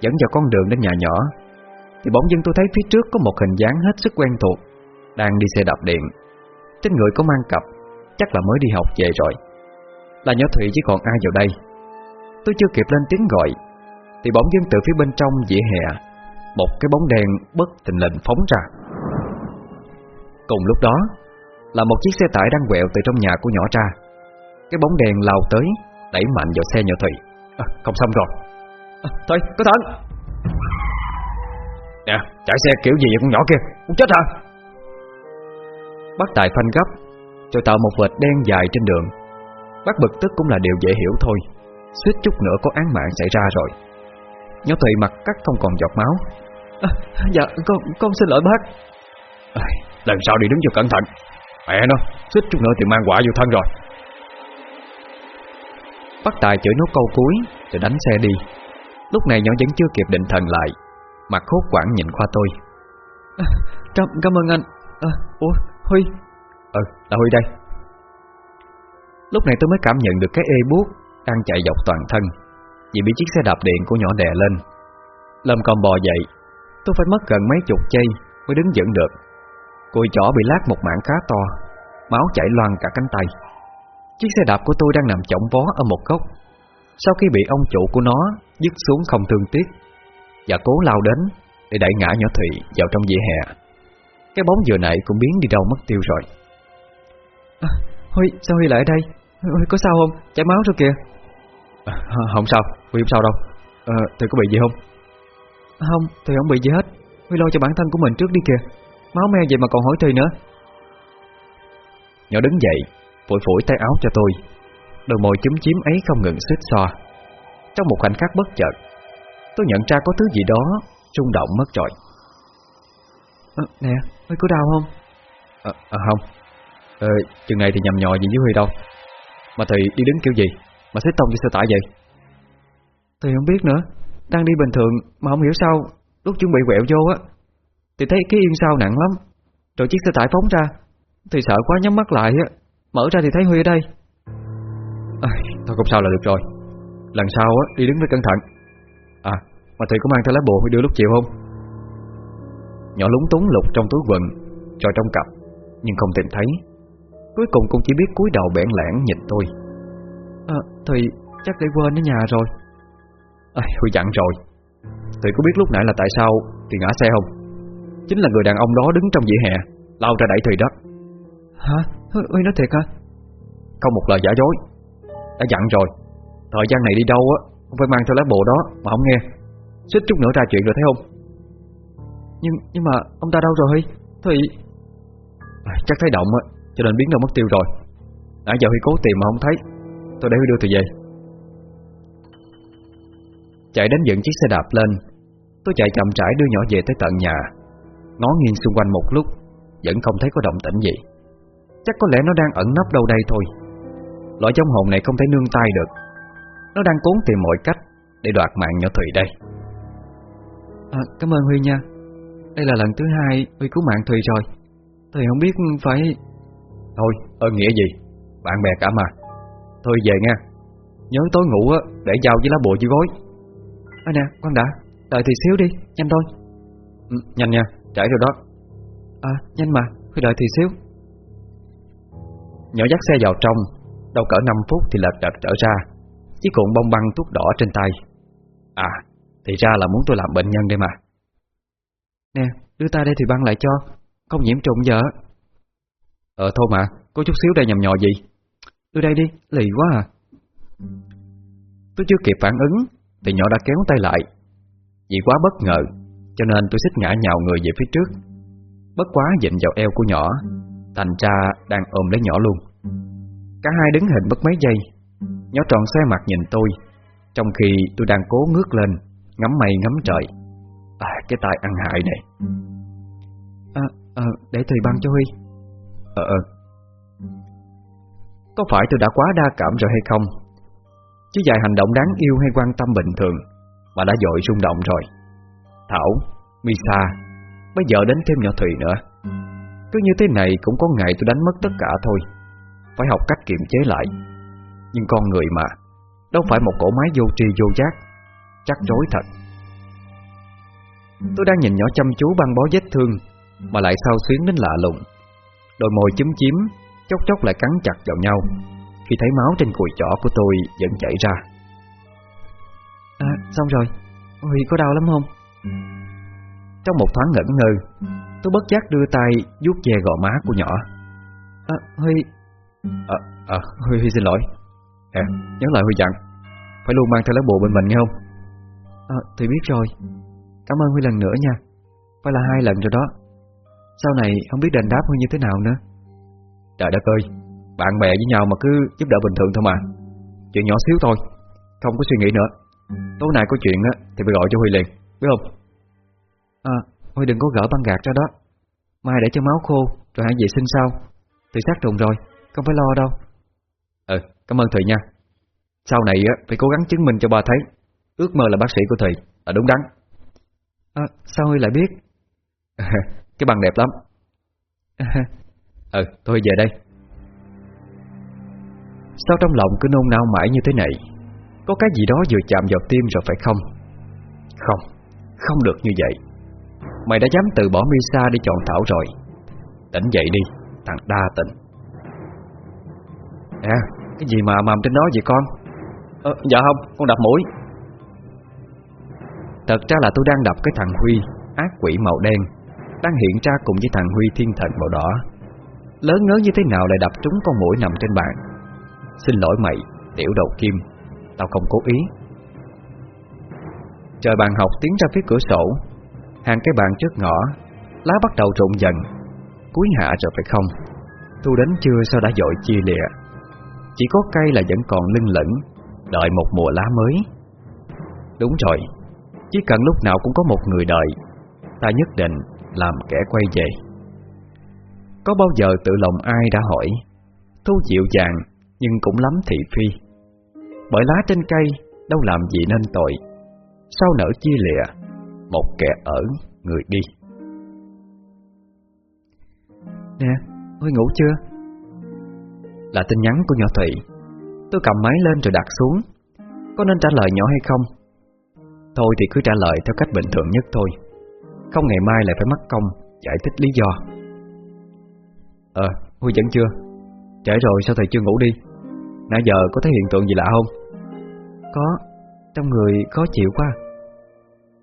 Dẫn vào con đường đến nhà nhỏ, Thì bỗng dưng tôi thấy phía trước có một hình dáng hết sức quen thuộc, Đang đi xe đạp điện. Trên người có mang cặp, Chắc là mới đi học về rồi. Là nhỏ Thủy chỉ còn ai vào đây? Tôi chưa kịp lên tiếng gọi Thì bỗng dưng từ phía bên trong vỉa hè Một cái bóng đen bất tình lệnh phóng ra. Cùng lúc đó Là một chiếc xe tải đang quẹo từ trong nhà của nhỏ ra Cái bóng đèn lao tới Đẩy mạnh vào xe nhỏ Thủy à, Không xong rồi. À, Thôi có thận. Nè chạy xe kiểu gì vậy con nhỏ kia? Muốn chết hả? Bác Tài phanh gấp Rồi tạo một vệt đen dài trên đường. Bác bực tức cũng là điều dễ hiểu thôi. Suýt chút nữa có án mạng xảy ra rồi. Nhỏ Thùy mặt cắt không còn giọt máu. À, Dạ con con xin lỗi bác. À, Lần sau đi đứng cho cẩn thận. Mẹ nó Suýt chút nữa thì mang quả vô thân rồi. Bác Tài chửi nó câu cuối Rồi đánh xe đi. Lúc này nhỏ vẫn chưa kịp định thần lại Mặt hốt quảng nhìn qua tôi. À, cảm, cảm ơn anh. À, Ủa Huy. Ừ là Huy đây. Lúc này tôi mới cảm nhận được cái ê buốt đang chạy dọc toàn thân Vì bị chiếc xe đạp điện của nhỏ đè lên. Lâm còn bò dậy Tôi phải mất gần mấy chục giây Mới đứng vững được. Cùi chỏ bị lát một mảng khá to Máu chảy loang cả cánh tay. Chiếc xe đạp của tôi đang nằm chỏng vó ở một góc. Sau khi bị ông chủ của nó Dứt xuống không thương tiếc Và cố lao đến Để đẩy ngã nhỏ thụy vào trong vỉa hè Cái bóng vừa nãy cũng biến đi đâu mất tiêu rồi. À, Huy, sao Huy lại ở đây? Huy có sao không? Chảy máu rồi kìa. Không sao, Huy không sao đâu. À, Thùy có bị gì không? Không, Thùy không bị gì hết. Huy lo cho bản thân của mình trước đi kìa. Máu me vậy mà còn hỏi Thùy nữa. Nhỏ đứng dậy Phủi phủi tay áo cho tôi. Đôi môi chúm chím ấy không ngừng xích xoa. Trong một khoảnh khắc bất chợt Tôi nhận ra có thứ gì đó rung động mất rồi. À, Nè, Huy có đau không? À, à không. Ờ, Chừng này thì nhầm nhò gì với Huy đâu. Mà thì đi đứng kiểu gì Mà xích tông cho xe tải vậy? Thì không biết nữa. Đang đi bình thường mà không hiểu sao Lúc chuẩn bị quẹo vô á Thì thấy cái yên sau nặng lắm. Rồi chiếc xe tải phóng ra Thì sợ quá nhắm mắt lại á. Mở ra thì thấy Huy ở đây. À, Thôi không sao là được rồi. Lần sau á đi đứng phải cẩn thận. À mà Thùy có mang theo lá bùa Huy đưa lúc chiều không? Nhỏ lúng túng lục trong túi quần Rồi trong cặp Nhưng không tìm thấy. Cuối cùng cũng chỉ biết cúi đầu bẽn lẽn nhìn tôi à, Thì chắc để quên ở nhà rồi. À, Huy dặn rồi. Thùy có biết lúc nãy là tại sao Thì ngã xe không? Chính là người đàn ông đó đứng trong vỉa hè Lao ra đẩy Thùy đó. Hả? Huy nói thiệt hả? Không một lời giả dối. Đã dặn rồi. Thời gian này đi đâu á Không phải mang theo lá bùa đó Mà không nghe. Xích chút nữa ra chuyện rồi thấy không? Nhưng nhưng mà ông ta đâu rồi Huy? À, Chắc thấy động á Cho nên biến đâu mất tiêu rồi. Nãy giờ Huy cố tìm mà không thấy Tôi để Huy đưa Thùy về. Chạy đến dựng chiếc xe đạp lên. Tôi chạy chậm rãi đưa nhỏ về tới tận nhà. Ngó nghiêng xung quanh một lúc Vẫn không thấy có động tĩnh gì. Chắc có lẽ nó đang ẩn nấp đâu đây thôi. Loại trong hồn này không thể nương tay được. Nó đang cố tìm mọi cách Để đoạt mạng nhỏ Thùy đây. À, Cảm ơn Huy nha. Đây là lần thứ hai Huy cứu mạng Thùy rồi. Thùy không biết phải Thôi ơn nghĩa gì? Bạn bè cả mà Thôi về nha Nhớ tối ngủ á để giao với lá bùa dưới gối. Ê nè con đã. Đợi thì xíu đi nhanh thôi. Ừ, Nhanh nha trải rồi đó. À nhanh mà cứ đợi thì xíu. Nhỏ dắt xe vào trong Đâu cỡ 5 phút thì lật đật trở ra. Chiếc cuộn bông băng thuốc đỏ trên tay. À thì ra là muốn tôi làm bệnh nhân đây mà. Nè đưa tay đây thì băng lại cho. Không nhiễm trùng giờ Ờ thôi mà Có chút xíu đây nhầm nhò gì? Đưa đây đi lì quá à. Tôi chưa kịp phản ứng Thì nhỏ đã kéo tay lại. Vì quá bất ngờ Cho nên tôi xích ngã nhào người về phía trước. Bất quá dịnh vào eo của nhỏ Thành cha đang ôm lấy nhỏ luôn. Cả hai đứng hình mất mấy giây. Nhỏ tròn xoay mặt nhìn tôi Trong khi tôi đang cố ngước lên Ngắm mây ngắm trời. À cái tai ăn hại này. À, à để thầy băng cho Huy. Ờ ờ. Có phải tôi đã quá đa cảm rồi hay không? Chứ dài hành động đáng yêu hay quan tâm bình thường Mà đã dội rung động rồi. Thảo, Misa Bây giờ đến thêm nhỏ Thùy nữa. Cứ như thế này cũng có ngày tôi đánh mất tất cả thôi. Phải học cách kiềm chế lại. Nhưng con người mà Đâu phải một cỗ máy vô tri vô giác. Chắc rối thật. Tôi đang nhìn nhỏ chăm chú băng bó vết thương Mà lại sao xuyến đến lạ lùng. Đôi môi chúm chím Chốc chốc lại cắn chặt vào nhau. Khi thấy máu trên cùi chỏ của tôi vẫn chảy ra. À xong rồi. Huy có đau lắm không? Trong một thoáng ngẩn ngơ Tôi bất giác đưa tay vuốt ve gò má của nhỏ. À Huy. À, à Huy, Huy xin lỗi. À nhớ lại Huy dặn Phải luôn mang theo lá bùa bên mình nghe không? À thì biết rồi. Cảm ơn Huy lần nữa nha. Phải là hai lần rồi đó. Sau này không biết đền đáp Huy như thế nào nữa Trời đất ơi Bạn bè với nhau mà cứ giúp đỡ bình thường thôi mà. Chuyện nhỏ xíu thôi Không có suy nghĩ nữa. Tối nay có chuyện á thì phải gọi cho Huy liền Biết không? À Huy đừng có gỡ băng gạc ra đó. Mai để cho máu khô Rồi hãy vệ sinh sau. Thì sát trùng rồi Không phải lo đâu. Ừ cảm ơn Thùy nha. Sau này á phải cố gắng chứng minh cho ba thấy. Ước mơ là bác sĩ của Thùy Là đúng đắn. À, Sao Huy lại biết? Cái bằng đẹp lắm Ừ tôi về đây. Sao trong lòng cứ nôn nao mãi như thế này? Có cái gì đó vừa chạm vào tim rồi phải không? Không Không được như vậy. Mày đã dám từ bỏ Misa đi chọn Thảo rồi. Tỉnh dậy đi Thằng đa tình À Cái gì mà mầm trên đó vậy con? Ờ, Dạ không Con đập mũi. Thật ra là tôi đang đập cái thằng Huy Ác quỷ màu đen Đang hiện ra cùng với thằng Huy thiên thần màu đỏ. Lớn ngớ như thế nào lại đập trúng con mũi nằm trên bàn? Xin lỗi mày, Tiểu đầu kim, Tao không cố ý. Trời bàn học tiến ra phía cửa sổ, Hàng cái bàn trước ngõ, Lá bắt đầu rụng dần. Cuối hạ rồi phải không? Thu đến trưa sao đã dội chia lìa? Chỉ có cây là vẫn còn lưng lẫn Đợi một mùa lá mới. Đúng rồi, Chỉ cần lúc nào cũng có một người đợi, Ta nhất định làm kẻ quay về. Có bao giờ tự lòng ai đã hỏi. Thu dịu dàng Nhưng cũng lắm thị phi. Bởi lá trên cây Đâu làm gì nên tội. Sao nở chia lìa Một kẻ ở người đi. Nè, Huy ngủ chưa? Là tin nhắn của nhỏ Thụy. Tôi cầm máy lên rồi đặt xuống. Có nên trả lời nhỏ hay không? Thôi thì cứ trả lời theo cách bình thường nhất thôi. Không ngày mai lại phải mắc công Giải thích lý do. Ờ, Huy vẫn chưa. Trễ rồi sao thầy chưa ngủ đi? Nãy giờ có thấy hiện tượng gì lạ không? Có, trong người khó chịu quá.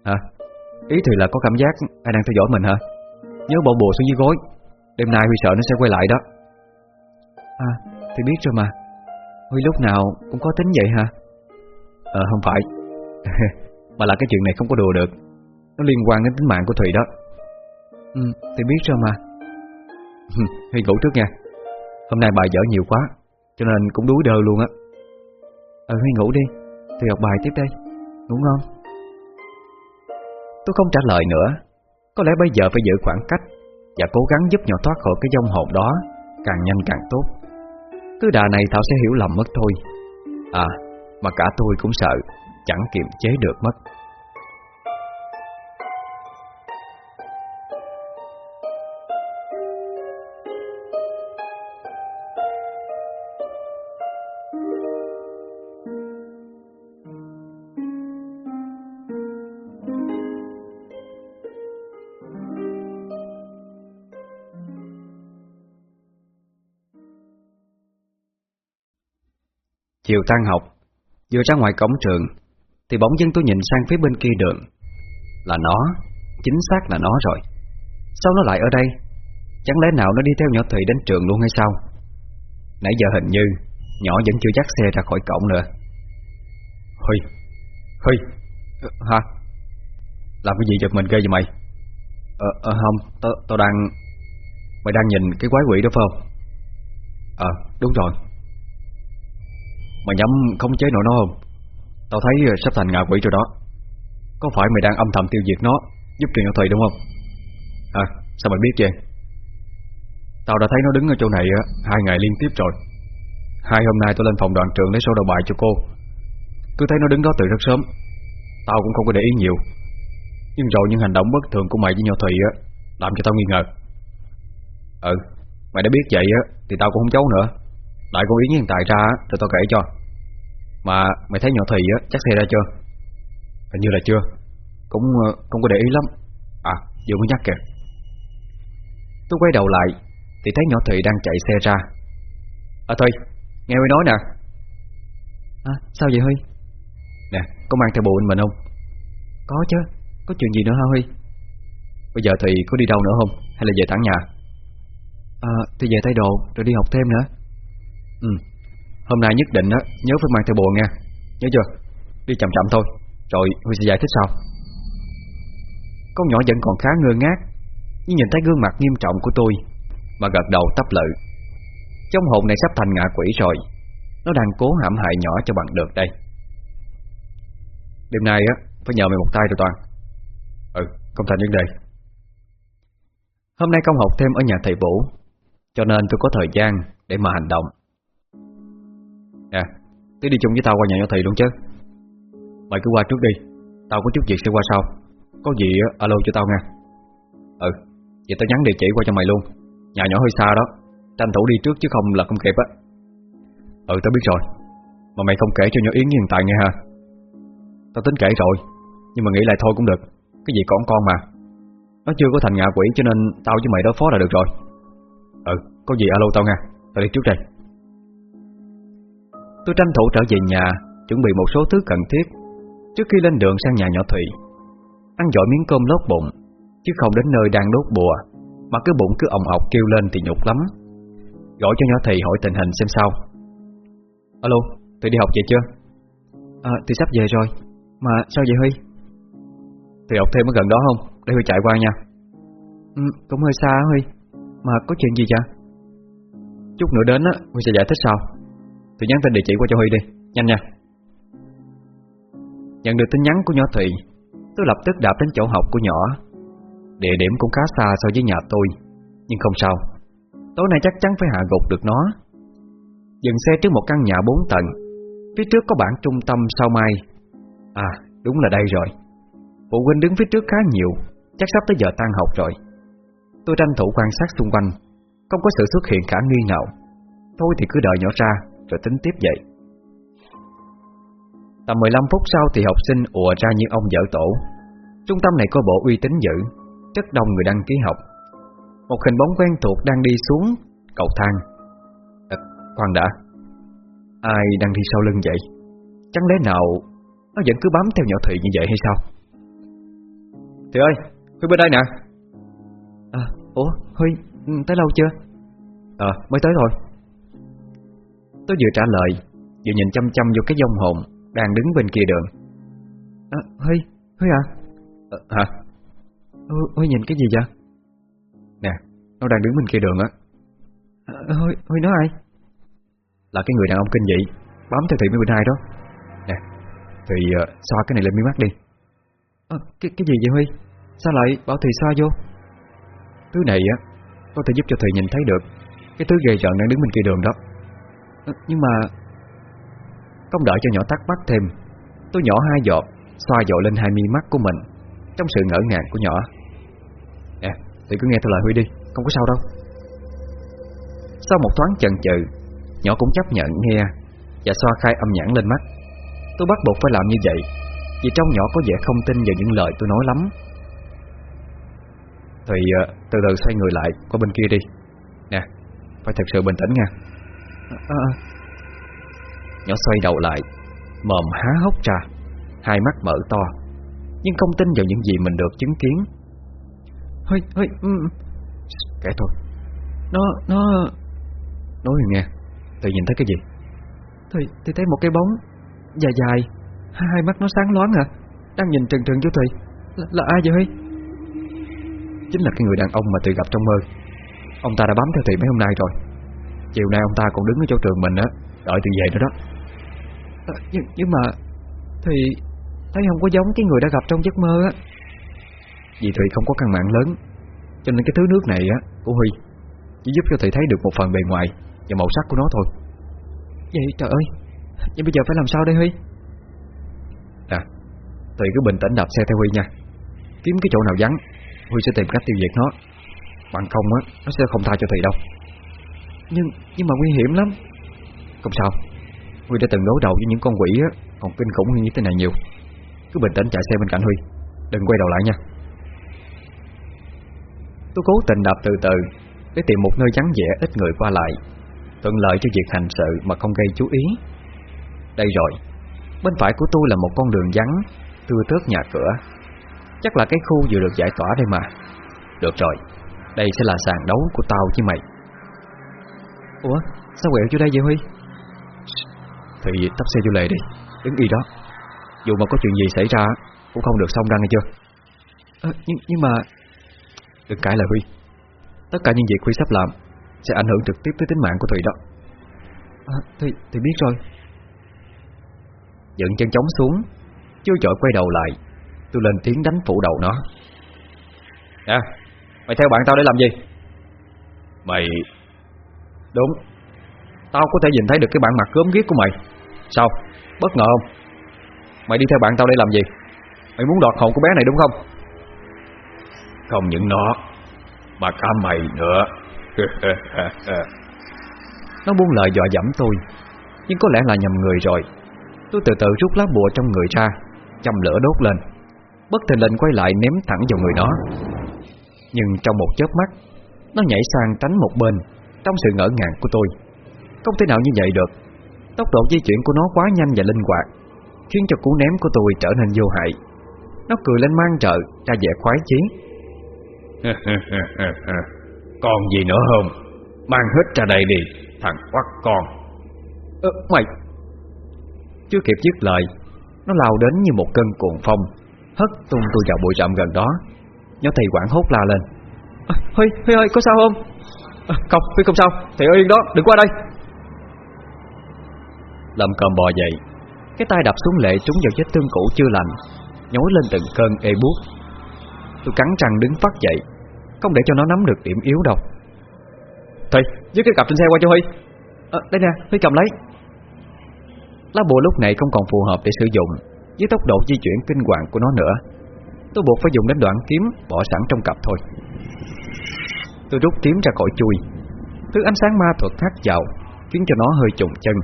Hả? Ý thì là có cảm giác ai đang theo dõi mình hả? Nhớ bỏ bùa xuống dưới gối. Đêm nay Huy sợ nó sẽ quay lại đó. À, thì biết rồi mà. Huy lúc nào cũng có tính vậy hả? Ờ, không phải. Mà là cái chuyện này không có đùa được. Nó liên quan đến tính mạng của Thùy đó. Ừ, thì biết rồi mà Huy ngủ trước nha. Hôm nay bài dở nhiều quá, Cho nên cũng đuối đơ luôn á. Ừ, ờ Huy ngủ đi. Tôi học bài tiếp đây. Ngủ ngon. Tôi không trả lời nữa. Có lẽ bây giờ phải giữ khoảng cách Và cố gắng giúp nhỏ thoát khỏi cái dông hồn đó Càng nhanh càng tốt. Cứ đà này Thảo sẽ hiểu lầm mất thôi. À Mà cả tôi cũng sợ Chẳng kiềm chế được mất. Chiều tan học Vừa ra ngoài cổng trường Thì bỗng dưng tôi nhìn sang phía bên kia đường. Là nó Chính xác là nó rồi. Sao nó lại ở đây? Chẳng lẽ nào nó đi theo nhỏ Thùy đến trường luôn hay sao? Nãy giờ hình như Nhỏ vẫn chưa dắt xe ra khỏi cổng nữa. Huy Huy ờ, Hả? Làm cái gì giật mình ghê vậy mày? Ờ, ờ không Tao tao đang Mày đang nhìn cái quái quỷ đó phải không? Ờ đúng rồi mà nhắm không chế nổi nó không? Tao thấy ờ, sắp thành ngạ quỷ rồi đó. Có phải mày đang âm thầm tiêu diệt nó, Giúp cho nhỏ Thùy đúng không? À sao mày biết vậy? Tao đã thấy nó đứng ở chỗ này Hai ngày liên tiếp rồi. Hai hôm nay tao lên phòng đoàn trường lấy số đầu bài cho cô. Cứ thấy nó đứng đó từ rất sớm. Tao cũng không có để ý nhiều. Nhưng rồi những hành động bất thường của mày với nhỏ Thùy á, Làm cho tao nghi ngờ. Ừ Mày đã biết vậy á, Thì tao cũng không giấu nữa. Đại con ý với Tài ra Rồi tao kể cho. Mà mày thấy nhỏ thầy á, Chắc xe ra chưa? Hình như là chưa. Cũng ờ, không có để ý lắm. À vừa mới nhắc kìa. Tôi quay đầu lại, Thì thấy nhỏ thầy đang chạy xe ra. À Thùy, Nghe Huy nói nè. À sao vậy Huy? Nè, có mang theo bộ anh mình không? Có chứ, Có chuyện gì nữa hả Huy? Bây giờ thì có đi đâu nữa không? Hay là về thẳng nhà? À thì về thay đồ, rồi đi học thêm nữa. Ừ. Hôm nay nhất định á, Nhớ phải mang theo bộ nha Nhớ chưa? Đi chậm chậm thôi. Rồi, Huy sẽ giải thích sau. Con nhỏ vẫn còn khá ngơ ngác, Nhưng nhìn thấy gương mặt nghiêm trọng của tôi Mà gật đầu tấp lự. Trong hồn này sắp thành ngạ quỷ rồi. Nó đang cố hãm hại nhỏ cho bằng được đây. Đêm nay á, Phải nhờ mày một tay rồi Toàn. Ừ không thành vấn đề. Hôm nay công học thêm ở nhà thầy Vũ, Cho nên tôi có thời gian để mà hành động. À, nè Tí đi chung với tao qua nhà nhỏ thị luôn chứ. Mày cứ qua trước đi, Tao có chút việc sẽ qua sau. Có gì ờ, alo cho tao nha Ừ Vậy tao nhắn địa chỉ qua cho mày luôn. Nhà nhỏ hơi xa đó, Tranh thủ đi trước chứ không là không kịp á. Ừ tao biết rồi. Mà mày không kể cho nhỏ Yến hiện tại nghe ha. Tao tính kể rồi, Nhưng mà nghĩ lại thôi cũng được. Cái gì còn con mà. Nó chưa có thành ngạ quỷ cho nên Tao với mày đối phó là được rồi. Ừ có gì alo tao nha Tao đi trước đây. Tôi tranh thủ trở về nhà Chuẩn bị một số thứ cần thiết Trước khi lên đường sang nhà nhỏ Thụy Ăn dội miếng cơm lót bụng Chứ không đến nơi đang đốt bùa Mà cứ bụng cứ ồng ọc kêu lên thì nhục lắm Gọi cho nhỏ Thủy hỏi tình hình xem sao Alo, Thủy đi học về chưa? À, Thủy sắp về rồi Mà sao vậy Huy? Thủy học thêm ở gần đó không? Để Huy chạy qua nha ừ, Cũng hơi xa Huy Mà có chuyện gì vậy? Chút nữa đến á, Huy sẽ giải thích sau tôi nhắn tin địa chỉ qua cho Huy đi, nhanh nha. Nhận được tin nhắn của nhỏ Thùy Tôi lập tức đạp đến chỗ học của nhỏ. Địa điểm cũng khá xa so với nhà tôi Nhưng không sao. Tối nay chắc chắn phải hạ gục được nó. Dừng xe trước một căn nhà bốn tầng. Phía trước có bảng trung tâm sau mai. À đúng là đây rồi. Phụ huynh đứng phía trước khá nhiều Chắc sắp tới giờ tan học rồi. Tôi tranh thủ quan sát xung quanh Không có sự xuất hiện khả nghi nào. Thôi thì cứ đợi nhỏ ra. Rồi tính tiếp vậy. Tầm 15 phút sau thì học sinh ùa ra như ông dở tổ. Trung tâm này có bộ uy tín dữ Rất đông người đăng ký học. Một hình bóng quen thuộc đang đi xuống Cầu thang. À, Khoan đã. Ai đang đi sau lưng vậy? Chẳng lẽ nào Nó vẫn cứ bám theo nhỏ Thụy như vậy hay sao? Thụy ơi Huy bên đây nè. À, Ủa Huy tới lâu chưa? Ờ mới tới thôi Tôi vừa trả lời Vừa nhìn chăm chăm vô cái dông hồn Đang đứng bên kia đường. À, Huy Huy à? À, Hả? Huy, Huy nhìn cái gì vậy? Nè Nó đang đứng bên kia đường á. À, Huy, Huy nói ai? Là cái người đàn ông kinh dị Bám theo Thủy mấy bên hai đó. Nè Thì uh, xoa cái này lên mi mắt đi. À, cái, cái gì vậy Huy? Sao lại bảo Thùy xoa vô? Thứ này á Có thể giúp cho Thùy nhìn thấy được Cái thứ ghê rợn đang đứng bên kia đường đó nhưng mà Không đợi cho nhỏ tắt mắt thêm, Tôi nhỏ hai giọt, Xoa dội lên hai mi mắt của mình Trong sự ngỡ ngàng của nhỏ. Nè Thì cứ nghe theo lời Huy đi, Không có sao đâu. Sau một thoáng chần chừ, Nhỏ cũng chấp nhận nghe Và xoa khai âm nhãn lên mắt. Tôi bắt buộc phải làm như vậy, Vì trong nhỏ có vẻ không tin vào những lời tôi nói lắm. Thì ờ, từ từ xoay người lại Qua bên kia đi. Nè, Phải thật sự bình tĩnh nha à. Nhỏ xoay đầu lại Mồm há hốc ra Hai mắt mở to Nhưng không tin vào những gì mình được chứng kiến. Huy, Huy um. Kể thôi. Nó, nó Nói nghe Tự nhìn thấy cái gì? Thì, thì thấy một cái bóng Dài dài Hai, mắt nó sáng loáng à Đang nhìn trừng trừng vô Thùy. Là, là ai vậy Huy? Chính là cái người đàn ông mà Thùy gặp trong mơ. Ông ta đã bám theo Thùy mấy hôm nay rồi Chiều nay ông ta còn đứng ở chỗ trường mình á Đợi Thùy về nữa đó. À, nhưng, nhưng mà Thì thấy không có giống cái người đã gặp trong giấc mơ á. Vì Thùy không có căn mạng lớn Cho nên cái thứ nước này á của Huy Chỉ giúp cho Thùy thấy được một phần bề ngoài Và màu sắc của nó thôi. Vậy trời ơi Vậy bây giờ phải làm sao đây Huy? À Thùy cứ bình tĩnh đạp xe theo Huy nha. Kiếm cái chỗ nào vắng Huy sẽ tìm cách tiêu diệt nó. Bằng không á Nó sẽ không tha cho Thùy đâu nhưng nhưng mà nguy hiểm lắm. Không sao. Huy đã từng đối đầu với những con quỷ á, Còn kinh khủng hơn như thế này nhiều. Cứ bình tĩnh chạy xe bên cạnh Huy. Đừng quay đầu lại nha. Tôi cố tình đạp từ từ Để tìm một nơi vắng vẻ ít người qua lại, Thuận lợi cho việc hành sự mà không gây chú ý. Đây rồi, Bên phải của tôi là một con đường vắng, Thưa tớt nhà cửa. Chắc là cái khu vừa được giải tỏa đây mà. Được rồi, Đây sẽ là sàn đấu của tao với mày. Ủa sao quẹo vô đây vậy Huy? Thì tấp xe vô lề đi. Đứng y đó. Dù mà có chuyện gì xảy ra Cũng không được xong ra nghe chưa? À, nhưng, nhưng mà Đừng cãi lời Huy. Tất cả những việc Huy sắp làm Sẽ ảnh hưởng trực tiếp tới tính mạng của Thùy đó. À, thì, thì biết rồi. Dựng chân chống xuống Chưa chọi quay đầu lại Tôi lên tiếng đánh phủ đầu nó. Nè Mày theo bạn tao để làm gì? Mày Đúng. Tao có thể nhìn thấy được cái bản mặt gớm ghiếc của mày. Sao? Bất ngờ không? Mày đi theo bạn tao để làm gì? Mày muốn đoạt hồn của bé này đúng không? Không những nó Mà cả mày nữa. Nó buông lời dọa dẫm tôi. Nhưng có lẽ là nhầm người rồi. Tôi từ từ rút lá bùa trong người ra Châm lửa đốt lên. Bất thình lình quay lại ném thẳng vào người nó. Nhưng trong một chớp mắt Nó nhảy sang tránh một bên Trong sự ngỡ ngàng của tôi. Không thể nào như vậy được. Tốc độ di chuyển của nó quá nhanh và linh hoạt Khiến cho cú ném của tôi trở nên vô hại. Nó cười lên mang trợ Ra vẻ khoái chí. Còn gì nữa không? Mang hết ra đây đi Thằng quắc con. Ơ mày Chưa kịp dứt lời Nó lao đến như một cơn cuồng phong Hất tung tôi vào bụi rậm gần đó. Nhó thầy quảng hốt la lên. À, Huy, Huy ơi, có sao không? À, không, Huy không sao, thầy ơi yên đó, đừng qua đây. Lâm cầm bò dậy. Cái tay đập xuống lệ trúng vào vết thương cũ chưa lành Nhói lên từng cơn ê buốt. Tôi cắn răng đứng phát dậy Không để cho nó nắm được điểm yếu đâu. Thầy, dưới cái cặp trên xe qua cho Huy. À, Đây nè, Huy cầm lấy. Lá bùa lúc này không còn phù hợp để sử dụng Với tốc độ di chuyển kinh hoàng của nó nữa. Tôi buộc phải dùng đến đoạn kiếm Bỏ sẵn trong cặp thôi Tôi rút kiếm ra khỏi chui. Thứ ánh sáng ma thuật hắt vào Khiến cho nó hơi trùng chân.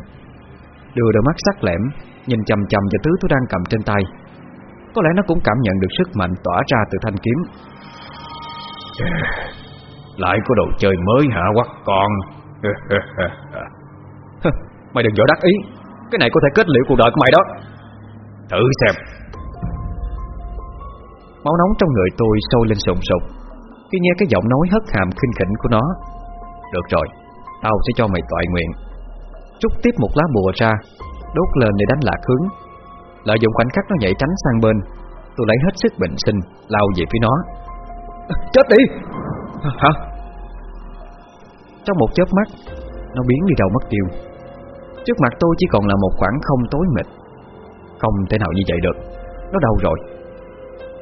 Đưa đôi mắt sắc lẻm Nhìn chầm chầm vào thứ tôi đang cầm trên tay. Có lẽ nó cũng cảm nhận được sức mạnh tỏa ra từ thanh kiếm. Lại có đồ chơi mới hả quắc con? Mày đừng vội đắc ý. Cái này có thể kết liễu cuộc đời của mày đó. Thử xem. Máu nóng trong người tôi sôi lên sùng sục Khi nghe cái giọng nói hất hàm khinh khỉnh của nó. Được rồi Tao sẽ cho mày toại nguyện. Trúc tiếp một lá bùa ra Đốt lên để đánh lạc hướng. Lợi dụng khoảnh khắc nó nhảy tránh sang bên Tôi lấy hết sức bình sinh Lao về phía nó. Chết đi! Hả? Trong một chớp mắt Nó biến đi đâu mất tiêu. Trước mặt tôi chỉ còn là một khoảng không tối mịt. Không thể nào như vậy được. Nó đâu rồi.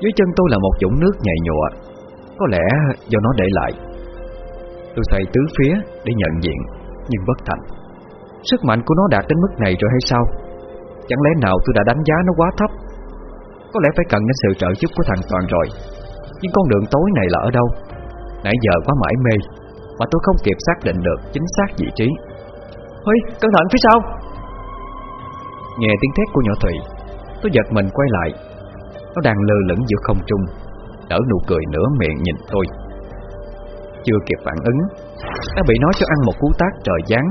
Dưới chân tôi là một dũng nước nhầy nhụa có lẽ do nó để lại. Tôi xoay tứ phía để nhận diện Nhưng bất thành. Sức mạnh của nó đạt đến mức này rồi hay sao? Chẳng lẽ nào tôi đã đánh giá nó quá thấp? Có lẽ phải cần đến sự trợ giúp của thằng Toàn rồi. Nhưng con đường tối này là ở đâu? Nãy giờ quá mãi mê Mà tôi không kịp xác định được chính xác vị trí. Huy, cẩn thận phía sau! Nghe tiếng thét của nhỏ Thủy Tôi giật mình quay lại. Nó đang lơ lửng giữa không trung. Nở nụ cười nửa miệng nhìn tôi. Chưa kịp phản ứng Đã bị nó cho ăn một cú tác trời giáng.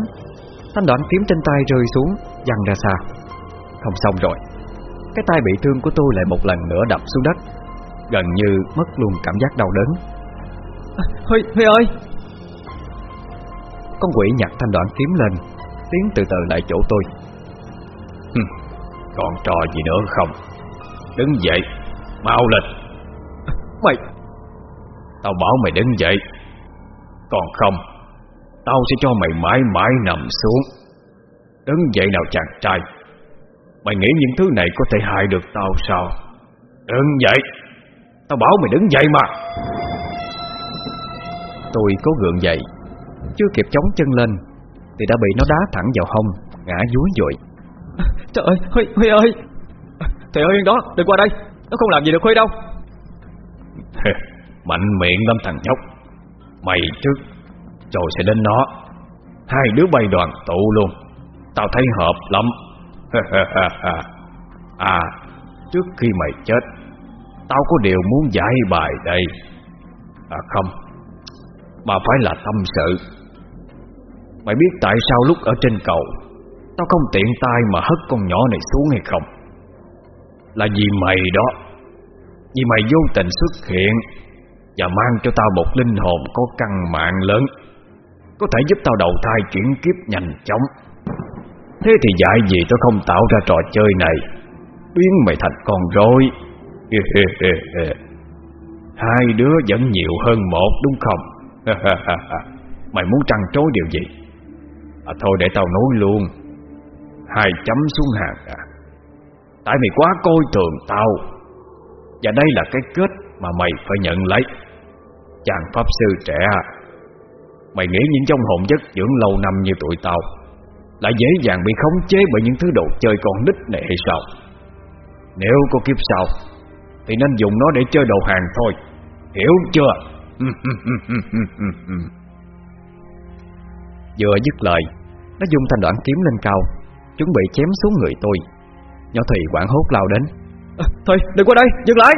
Thanh đoạn kiếm trên tay rơi xuống Văng ra xa. Không xong rồi. Cái tay bị thương của tôi lại một lần nữa đập xuống đất. Gần như mất luôn cảm giác đau đớn. À, Huy, Huy ơi! Con quỷ nhặt thanh đoạn kiếm lên Tiến từ từ lại chỗ tôi. Còn trò gì nữa không? Đứng dậy Mau lên Mày. Tao bảo mày đứng dậy. Còn không Tao sẽ cho mày mãi mãi nằm xuống. Đứng dậy nào chàng trai. Mày nghĩ những thứ này có thể hại được tao sao? Đứng dậy. Tao bảo mày đứng dậy mà. Tôi cố gượng dậy. Chưa kịp chống chân lên Thì đã bị nó đá thẳng vào hông Ngã dúi dội. Trời ơi, Huy, Huy ơi. Thầy ơi yên đó, đừng qua đây. Nó không làm gì được Huy đâu Mạnh miệng lắm thằng nhóc. Mày trước Rồi sẽ đến nó. Hai đứa bay đoàn tụ luôn. Tao thấy hợp lắm. À Trước khi mày chết, Tao có điều muốn giải bài đây. À không. Mà phải là tâm sự. Mày biết tại sao lúc ở trên cầu, Tao không tiện tay mà hất con nhỏ này xuống hay không? Là vì mày đó. Vì mày vô tình xuất hiện Và mang cho tao một linh hồn có căn mạng lớn Có thể giúp tao đầu thai chuyển kiếp nhanh chóng. Thế thì dạy gì tao không tạo ra trò chơi này? Biến mày thành con rối. Hai đứa vẫn nhiều hơn một đúng không? Mày muốn trăng trối điều gì? À, Thôi để tao nói luôn. Hai chấm xuống hàng à. Tại mày quá coi thường tao. Và đây là cái kết mà mày phải nhận lấy. Chàng Pháp Sư trẻ à, Mày nghĩ những trong hồn chất dưỡng lâu năm như tụi tao Lại dễ dàng bị khống chế bởi những thứ đồ chơi con nít này hay sao? Nếu có kiếp sau Thì nên dùng nó để chơi đồ hàng thôi. Hiểu chưa? Vừa dứt lời Nó dùng thanh đoạn kiếm lên cao Chuẩn bị chém xuống người tôi. Nhỏ Thùy quảng hốt lao đến à, Thôi đừng qua đây dừng lại.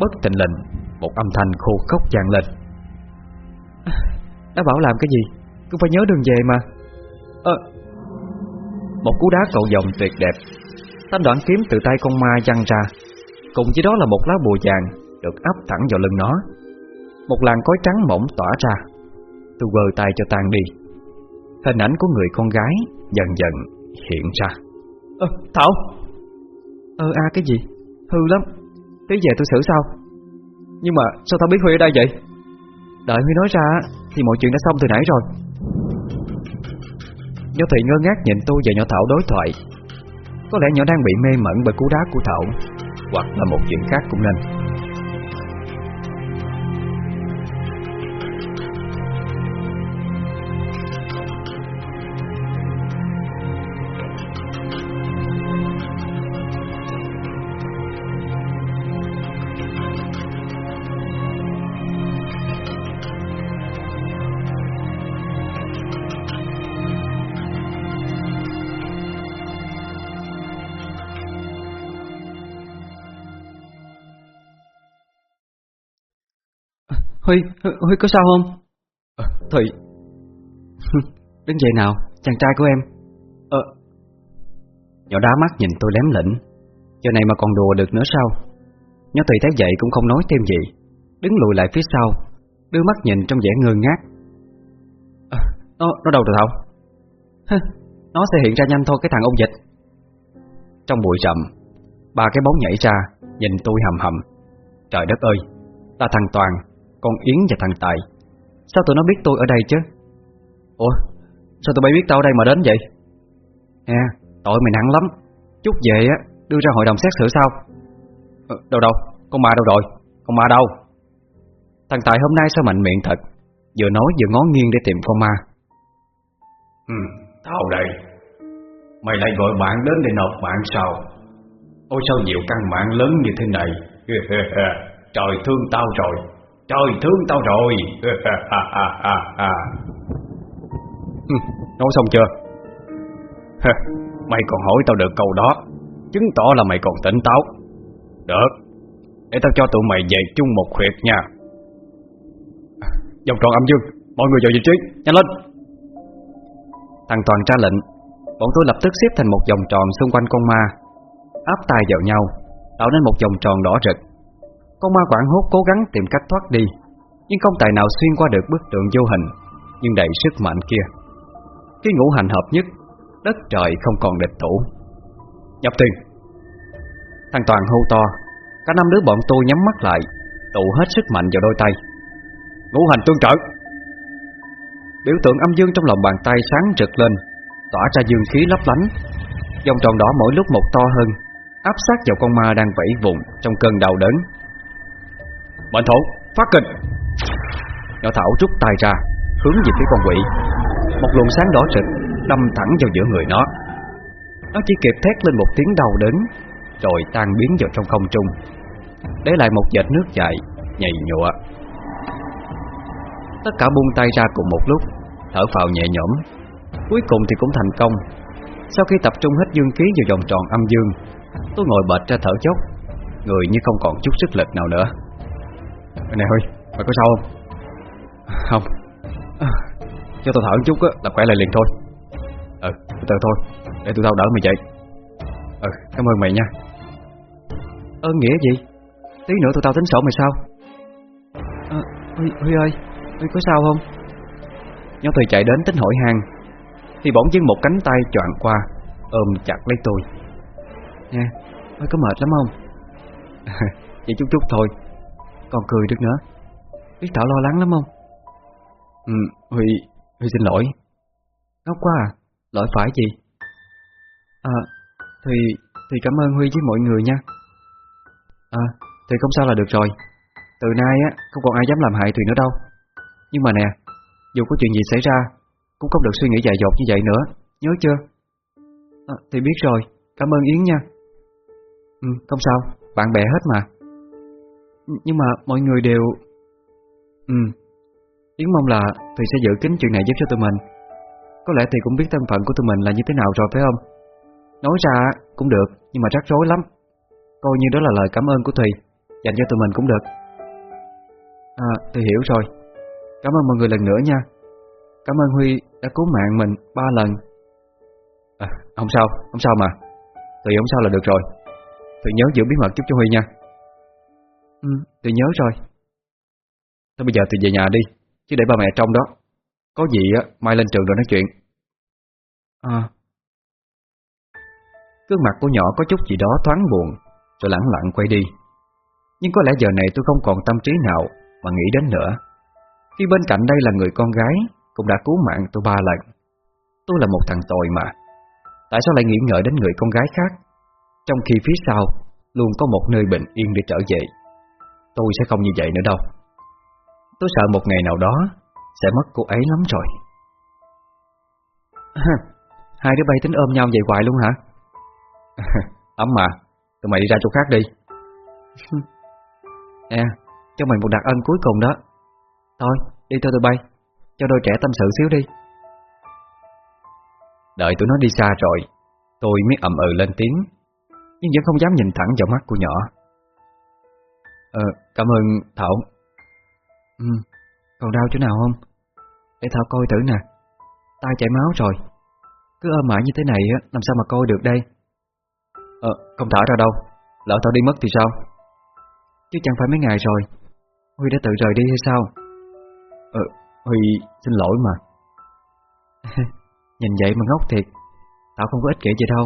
Bất tình lệnh Một âm thanh khô khốc vang lên. À, Nó bảo làm cái gì? Cũng phải nhớ đường về mà. À, Một cú đá cầu vòng tuyệt đẹp Thanh đoạn kiếm từ tay con ma văng ra. Cùng với đó là một lá bùa vàng Được áp thẳng vào lưng nó. Một làn khói trắng mỏng tỏa ra. Tôi vơ tay cho tan đi. Hình ảnh của người con gái Dần dần hiện ra. Ơ Thảo Ờ a, cái gì? Hư lắm. Tí về tôi xử sao? Nhưng mà sao tao biết Huy ở đây vậy? Đợi Huy nói ra Thì mọi chuyện đã xong từ nãy rồi. Nhỏ Thị ngơ ngác nhìn tôi và nhỏ Thảo đối thoại. Có lẽ nhỏ đang bị mê mẩn bởi cú đá của Thảo, Hoặc là một chuyện khác cũng nên. Huy, Huy có sao không? À, Thầy Đứng dậy nào, chàng trai của em. Ờ. Nhỏ đá mắt nhìn tôi lém lĩnh Giờ này mà còn đùa được nữa sao? Nhỏ thầy thấy vậy cũng không nói thêm gì. Đứng lùi lại phía sau Đưa mắt nhìn trong vẻ ngơ ngác. À, Nó, nó đâu rồi Thảo Nó sẽ hiện ra nhanh thôi cái thằng ông dịch. Trong bụi rậm Ba cái bóng nhảy ra Nhìn tôi hầm hầm. Trời đất ơi Ta thằng Toàn con Yến và thằng Tài. Sao tụi nó biết tôi ở đây chứ? Ủa Sao tụi bay biết tao ở đây mà đến vậy? À tội mày nặng lắm. Chút về á đưa ra hội đồng xét xử sao? Ờ, Đâu đâu Con ma đâu rồi? Con ma đâu? Thằng Tài hôm nay sao mạnh miệng thật? Vừa nói vừa ngó nghiêng để tìm con ma. Ừ Tao đây. Mày lại gọi bạn đến để nộp mạng sao? Ôi sao nhiều căn mạng lớn như thế này? Trời thương tao rồi. Trời, thương tao rồi. Nói xong chưa? Mày còn hỏi tao được câu đó. Chứng tỏ là mày còn tỉnh táo. Được. Để tao cho tụi mày về chung một huyệt nha. Dòng tròn âm dương, Mọi người vào vị trí. Nhanh lên. Thằng Toàn ra lệnh. Bọn tôi lập tức xếp thành một vòng tròn xung quanh con ma, Áp tay vào nhau, Tạo nên một vòng tròn đỏ rực con ma quảng hốt cố gắng tìm cách thoát đi, Nhưng không tài nào xuyên qua được bức tượng vô hình, Nhưng đầy sức mạnh kia. Khi ngũ hành hợp nhất, Đất trời không còn địch thủ. Nhập tiền. Thằng Toàn hô to, Cả năm đứa bọn tôi nhắm mắt lại, Tụ hết sức mạnh vào đôi tay. Ngũ hành tương trợ. Biểu tượng âm dương trong lòng bàn tay sáng rực lên, Tỏa ra dương khí lấp lánh. Dòng tròn đỏ mỗi lúc một to hơn, Áp sát vào con ma đang vẫy vùng Trong cơn đau đớn bệnh thổ, phát kịch. Nhỏ Thảo rút tay ra Hướng về phía con quỷ. Một luồng sáng đỏ rực Đâm thẳng vào giữa người nó. Nó chỉ kịp thét lên một tiếng đau đớn Rồi tan biến vào trong không trung. Để lại một vệt nước chạy Nhầy nhụa. Tất cả buông tay ra cùng một lúc Thở phào nhẹ nhõm. Cuối cùng thì cũng thành công. Sau khi tập trung hết dương khí vào vòng tròn âm dương Tôi ngồi bệt ra thở chốc Người như không còn chút sức lực nào nữa này Huy, mày có sao không? Không à, Cho tao thở một chút á, là khỏe lại liền thôi Ừ, từ từ thôi Để tụi tao đỡ mày dậy Ừ, cảm ơn mày nha Ơn nghĩa gì? Tí nữa tụi tao tính sổ mày sao? À, Huy, Huy ơi, Huy có sao không? Nhóm tôi chạy đến tính hỏi hàng Thì bỗng dưng một cánh tay choạng qua Ôm chặt lấy tôi Nè, Huy có mệt lắm không? Chỉ chút chút thôi còn cười được nữa. Biết Thảo lo lắng lắm không? Ừ Huy Huy xin lỗi. Ngốc quá à? Lỗi phải gì À Thì Thì cảm ơn Huy với mọi người nha. À Thì không sao là được rồi. Từ nay á Không còn ai dám làm hại Thùy nữa đâu. Nhưng mà nè Dù có chuyện gì xảy ra Cũng không được suy nghĩ dài dột như vậy nữa. Nhớ chưa? À, Thì biết rồi. Cảm ơn Yến nha. Ừ không sao. Bạn bè hết mà nhưng mà mọi người đều... Ừ, Yến mong là Thùy sẽ giữ kín chuyện này giúp cho tụi mình. Có lẽ Thùy cũng biết thân phận của tụi mình là như thế nào rồi phải không? Nói ra cũng được, nhưng mà rắc rối lắm. Coi như đó là lời cảm ơn của Thùy Dành cho tụi mình cũng được. À, Thùy hiểu rồi. Cảm ơn mọi người lần nữa nha. Cảm ơn Huy đã cứu mạng mình ba lần. À, Không sao, không sao mà. Thùy không sao là được rồi. Thùy nhớ giữ bí mật giúp cho Huy nha. Ừ, tôi nhớ rồi. Thôi bây giờ tôi về nhà đi Chứ để ba mẹ trong đó. Có gì á, mai lên trường rồi nói chuyện. À. Cương mặt của nhỏ có chút gì đó thoáng buồn Rồi lặng lặng quay đi. Nhưng có lẽ giờ này tôi không còn tâm trí nào Mà nghĩ đến nữa. Khi bên cạnh đây là người con gái Cũng đã cứu mạng tôi ba lần. Tôi là một thằng tội mà. Tại sao lại nghĩ ngợi đến người con gái khác? Trong khi phía sau Luôn có một nơi bình yên để trở về. Tôi sẽ không như vậy nữa đâu. Tôi sợ một ngày nào đó Sẽ mất cô ấy lắm rồi. Hai đứa bay tính ôm nhau vậy hoài luôn hả? Ấm mà Tụi mày đi ra chỗ khác đi. Nè Cho mày một đặc ân cuối cùng đó. Thôi đi theo tụi bay Cho đôi trẻ tâm sự xíu đi. Đợi tụi nó đi xa rồi Tôi mới ậm ừ lên tiếng Nhưng vẫn không dám nhìn thẳng vào mắt của nhỏ Ờ, cảm ơn Thảo. Ừ, còn đau chỗ nào không? Để Thảo coi thử nè. Tay chảy máu rồi. Cứ ôm mãi như thế này á, làm sao mà coi được đây? Ờ, không thả ra đâu. Lỡ Thảo đi mất thì sao? Chứ chẳng phải mấy ngày rồi. Huy đã tự rời đi hay sao? Ờ, Huy xin lỗi mà. Nhìn vậy mà ngốc thiệt. Thảo không có ích kỷ gì đâu.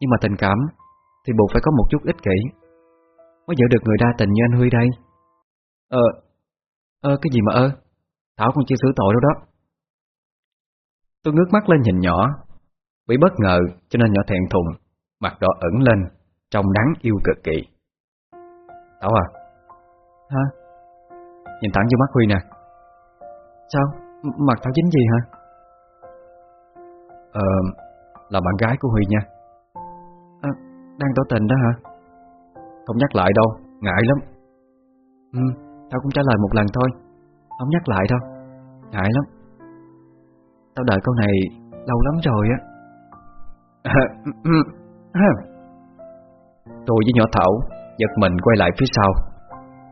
Nhưng mà tình cảm Thì buộc phải có một chút ích kỷ. Mới giữ được người đa tình như anh Huy đây. Ờ Ơ cái gì mà ơ? Thảo còn chưa xử tội đâu đó. Tôi ngước mắt lên nhìn nhỏ Bị bất ngờ cho nên nhỏ thẹn thùng Mặt đỏ ẩn lên Trông đáng yêu cực kỳ. Thảo à? Hả? Nhìn thẳng vô mắt Huy nè. Sao? Mặt Thảo dính gì hả? Ờ Là bạn gái của Huy nha. À, Đang tỏ tình đó hả Không nhắc lại đâu Ngại lắm. Ừ Tao cũng trả lời một lần thôi. Không nhắc lại đâu Ngại lắm. Tao đợi câu này lâu lắm rồi á. Tôi với nhỏ Thảo Giật mình quay lại phía sau.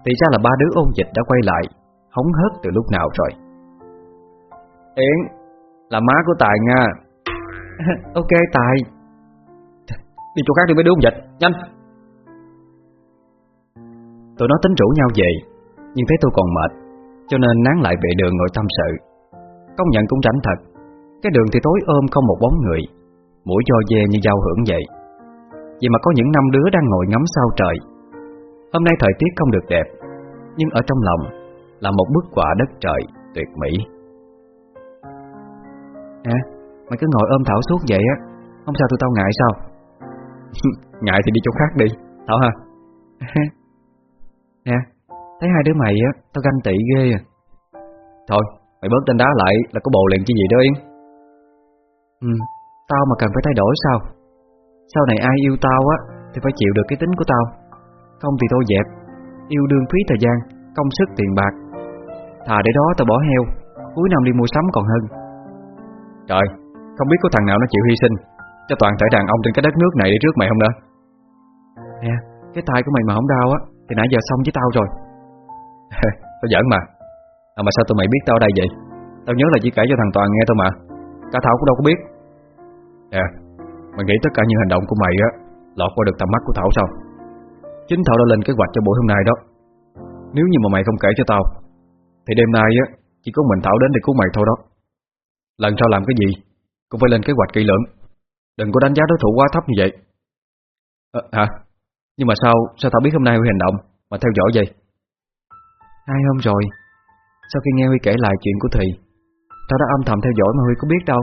Thì ra là ba đứa ôn dịch đã quay lại Hóng hớt từ lúc nào rồi? Yến Là má của Tài nha Ok Tài. Đi chỗ khác đi mấy đứa ôn dịch? Nhanh Tụi nó tính rủ nhau về, Nhưng thấy tôi còn mệt, Cho nên nán lại vệ đường ngồi tâm sự. Công nhận cũng rảnh thật, Cái đường thì tối ôm không một bóng người, Mũi cho dê như dao hưởng vậy. Vậy mà có những năm đứa đang ngồi ngắm sao trời. Hôm nay thời tiết không được đẹp, Nhưng ở trong lòng Là một bức quả đất trời tuyệt mỹ. Nè, Mày cứ ngồi ôm Thảo suốt vậy á, Không sao tụi tao ngại sao? Ngại thì đi chỗ khác đi, Thảo ha. Nè, Thấy hai đứa mày á, Tao ganh tị ghê à. Thôi, mày bớt tên đá lại là có bồ liền chứ gì đó Yên Ừ Tao mà cần phải thay đổi sao? Sau này ai yêu tao á, Thì phải chịu được cái tính của tao. Không thì tôi dẹp. Yêu đương phí thời gian, Công sức tiền bạc. Thà để đó tao bỏ heo, Cuối năm đi mua sắm còn hơn. Trời, Không biết có thằng nào nó chịu hy sinh, Cho toàn thể đàn ông trên cái đất nước này để trước mày không đó? Nè, Cái tay của mày mà không đau á thì nãy giờ xong với tao rồi. Tao giỡn mà. À, Mà sao tụi mày biết tao ở đây vậy? Tao nhớ là chỉ kể cho thằng Toàn nghe thôi mà. Cả Thảo cũng đâu có biết. Nè Mày nghĩ tất cả những hành động của mày á Lọt qua được tầm mắt của Thảo sao? Chính Thảo đã lên kế hoạch cho buổi hôm nay đó. Nếu như mà mày không kể cho tao Thì đêm nay á Chỉ có mình Thảo đến để cứu mày thôi đó. Lần sau làm cái gì Cũng phải lên kế hoạch kỹ lưỡng. Đừng có đánh giá đối thủ quá thấp như vậy. À, Hả? Nhưng mà sao Sao Thảo biết hôm nay Huy hành động? Mà theo dõi vậy? Hai hôm rồi. Sau khi nghe Huy kể lại chuyện của Thùy Tao đã âm thầm theo dõi mà Huy có biết đâu.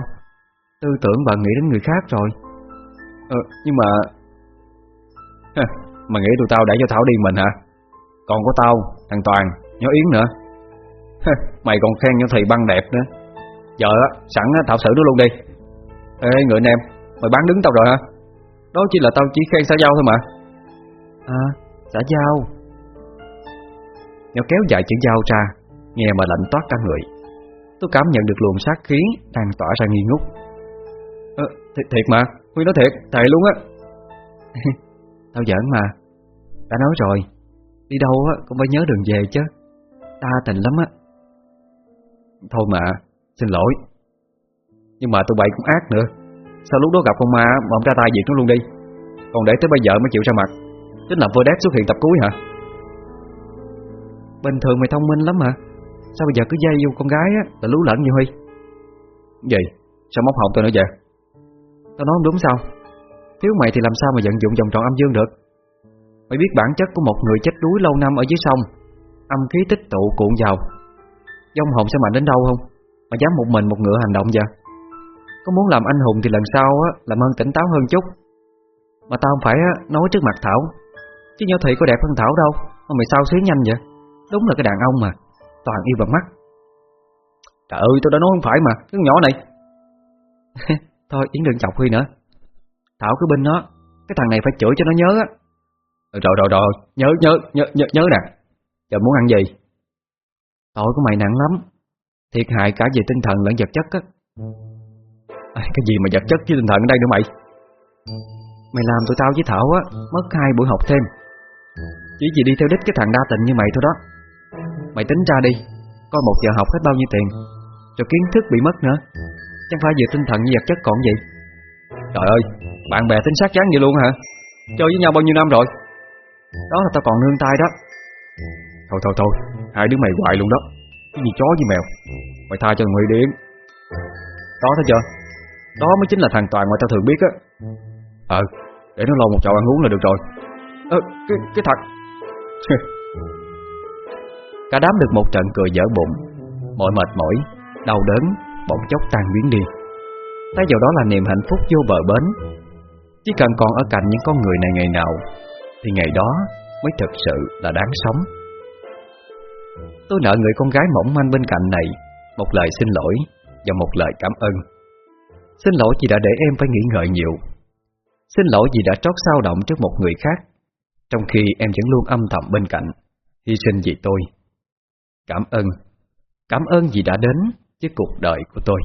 Tư tưởng và nghĩ đến người khác rồi. Ờ, nhưng mà Mà nghĩ tụi tao để cho Thảo đi mình hả? Còn có tao, thằng Toàn, nhỏ Yến nữa. Mày còn khen nhỏ thầy băng đẹp nữa. Giờ á, sẵn á, Thảo xử nó luôn đi. Ê người anh em Mày bán đứng tao rồi hả? Đó chỉ là tao chỉ khen xã giao thôi mà À, xã giao. Nhỏ kéo dài chữ giao ra Nghe mà lạnh toát cả người. Tôi cảm nhận được luồng sát khí Đang tỏa ra nghi ngút. À, th Thiệt mà, Huy nói thiệt, thầy luôn á. Tao giỡn mà. Đã nói rồi Đi đâu á cũng phải nhớ đường về chứ. Ta tình lắm á. Thôi mà, xin lỗi. Nhưng mà tụi bậy cũng ác nữa. Sao lúc đó gặp con ma mà ông ra tay diệt nó luôn đi? Còn để tới bây giờ mới chịu ra mặt. Tính làm đét xuất hiện tập cuối hả? Bình thường mày thông minh lắm mà Sao bây giờ cứ dây vô con gái á Là lú lẫn như Huy? Vậy? sao móc họng tôi nữa vậy? Tao nói không đúng sao? Thiếu mày thì làm sao mà vận dụng vòng tròn âm dương được? Mày biết bản chất của một người chết đuối lâu năm ở dưới sông Âm khí tích tụ cuộn vào. Dông hồn sẽ mạnh đến đâu không? Mà dám một mình một ngựa hành động vậy? Có muốn làm anh hùng thì lần sau á Làm ơn tỉnh táo hơn chút. Mà tao không phải á, nói trước mặt Thảo. Chứ nhau thị có đẹp hơn Thảo đâu. Mà mày sao xuyến nhanh vậy? Đúng là cái đàn ông mà. Toàn yêu bằng mắt. Trời ơi tôi đã nói không phải mà. Cái nhỏ này. Thôi Yến đừng chọc Huy nữa. Thảo cứ bên nó. Cái thằng này phải chửi cho nó nhớ á. Rồi rồi rồi Nhớ nhớ nhớ nhớ, nhớ nè. Giờ muốn ăn gì? Tội của mày nặng lắm. Thiệt hại cả về tinh thần lẫn vật chất á. À, Cái gì mà vật chất với tinh thần ở đây nữa mày? Mày làm tụi tao với Thảo á. Mất hai buổi học thêm. Chỉ vì đi theo đích cái thằng đa tình như mày thôi đó. Mày tính ra đi Coi một giờ học hết bao nhiêu tiền Rồi kiến thức bị mất nữa. Chẳng phải vừa tinh thần như vật chất còn gì. Trời ơi Bạn bè tính sát chán vậy luôn hả? Chơi với nhau bao nhiêu năm rồi? Đó là tao còn nương tay đó. Thôi thôi thôi Hai đứa mày hoài luôn đó. Cái gì chó với mèo? Mày tha cho người điện Đó thấy chưa? Đó mới chính là thằng Toàn mà tao thường biết á. Ờ Để nó lo một chậu ăn uống là được rồi. Ờ cái, cái thật Cả đám được một trận cười dở bụng. Mọi mệt mỏi, Đau đớn, Bỗng chốc tan biến đi. Thay vào đó là niềm hạnh phúc vô bờ bến. Chỉ cần còn ở cạnh những con người này ngày nào, Thì ngày đó mới thực sự là đáng sống. Tôi nợ người con gái mỏng manh bên cạnh này Một lời xin lỗi Và một lời cảm ơn. Xin lỗi vì đã để em phải nghĩ ngợi nhiều. Xin lỗi vì đã trót sao động trước một người khác. Trong khi em vẫn luôn âm thầm bên cạnh, Hy sinh vì tôi. Cảm ơn. Cảm ơn vì đã đến với cuộc đời của tôi.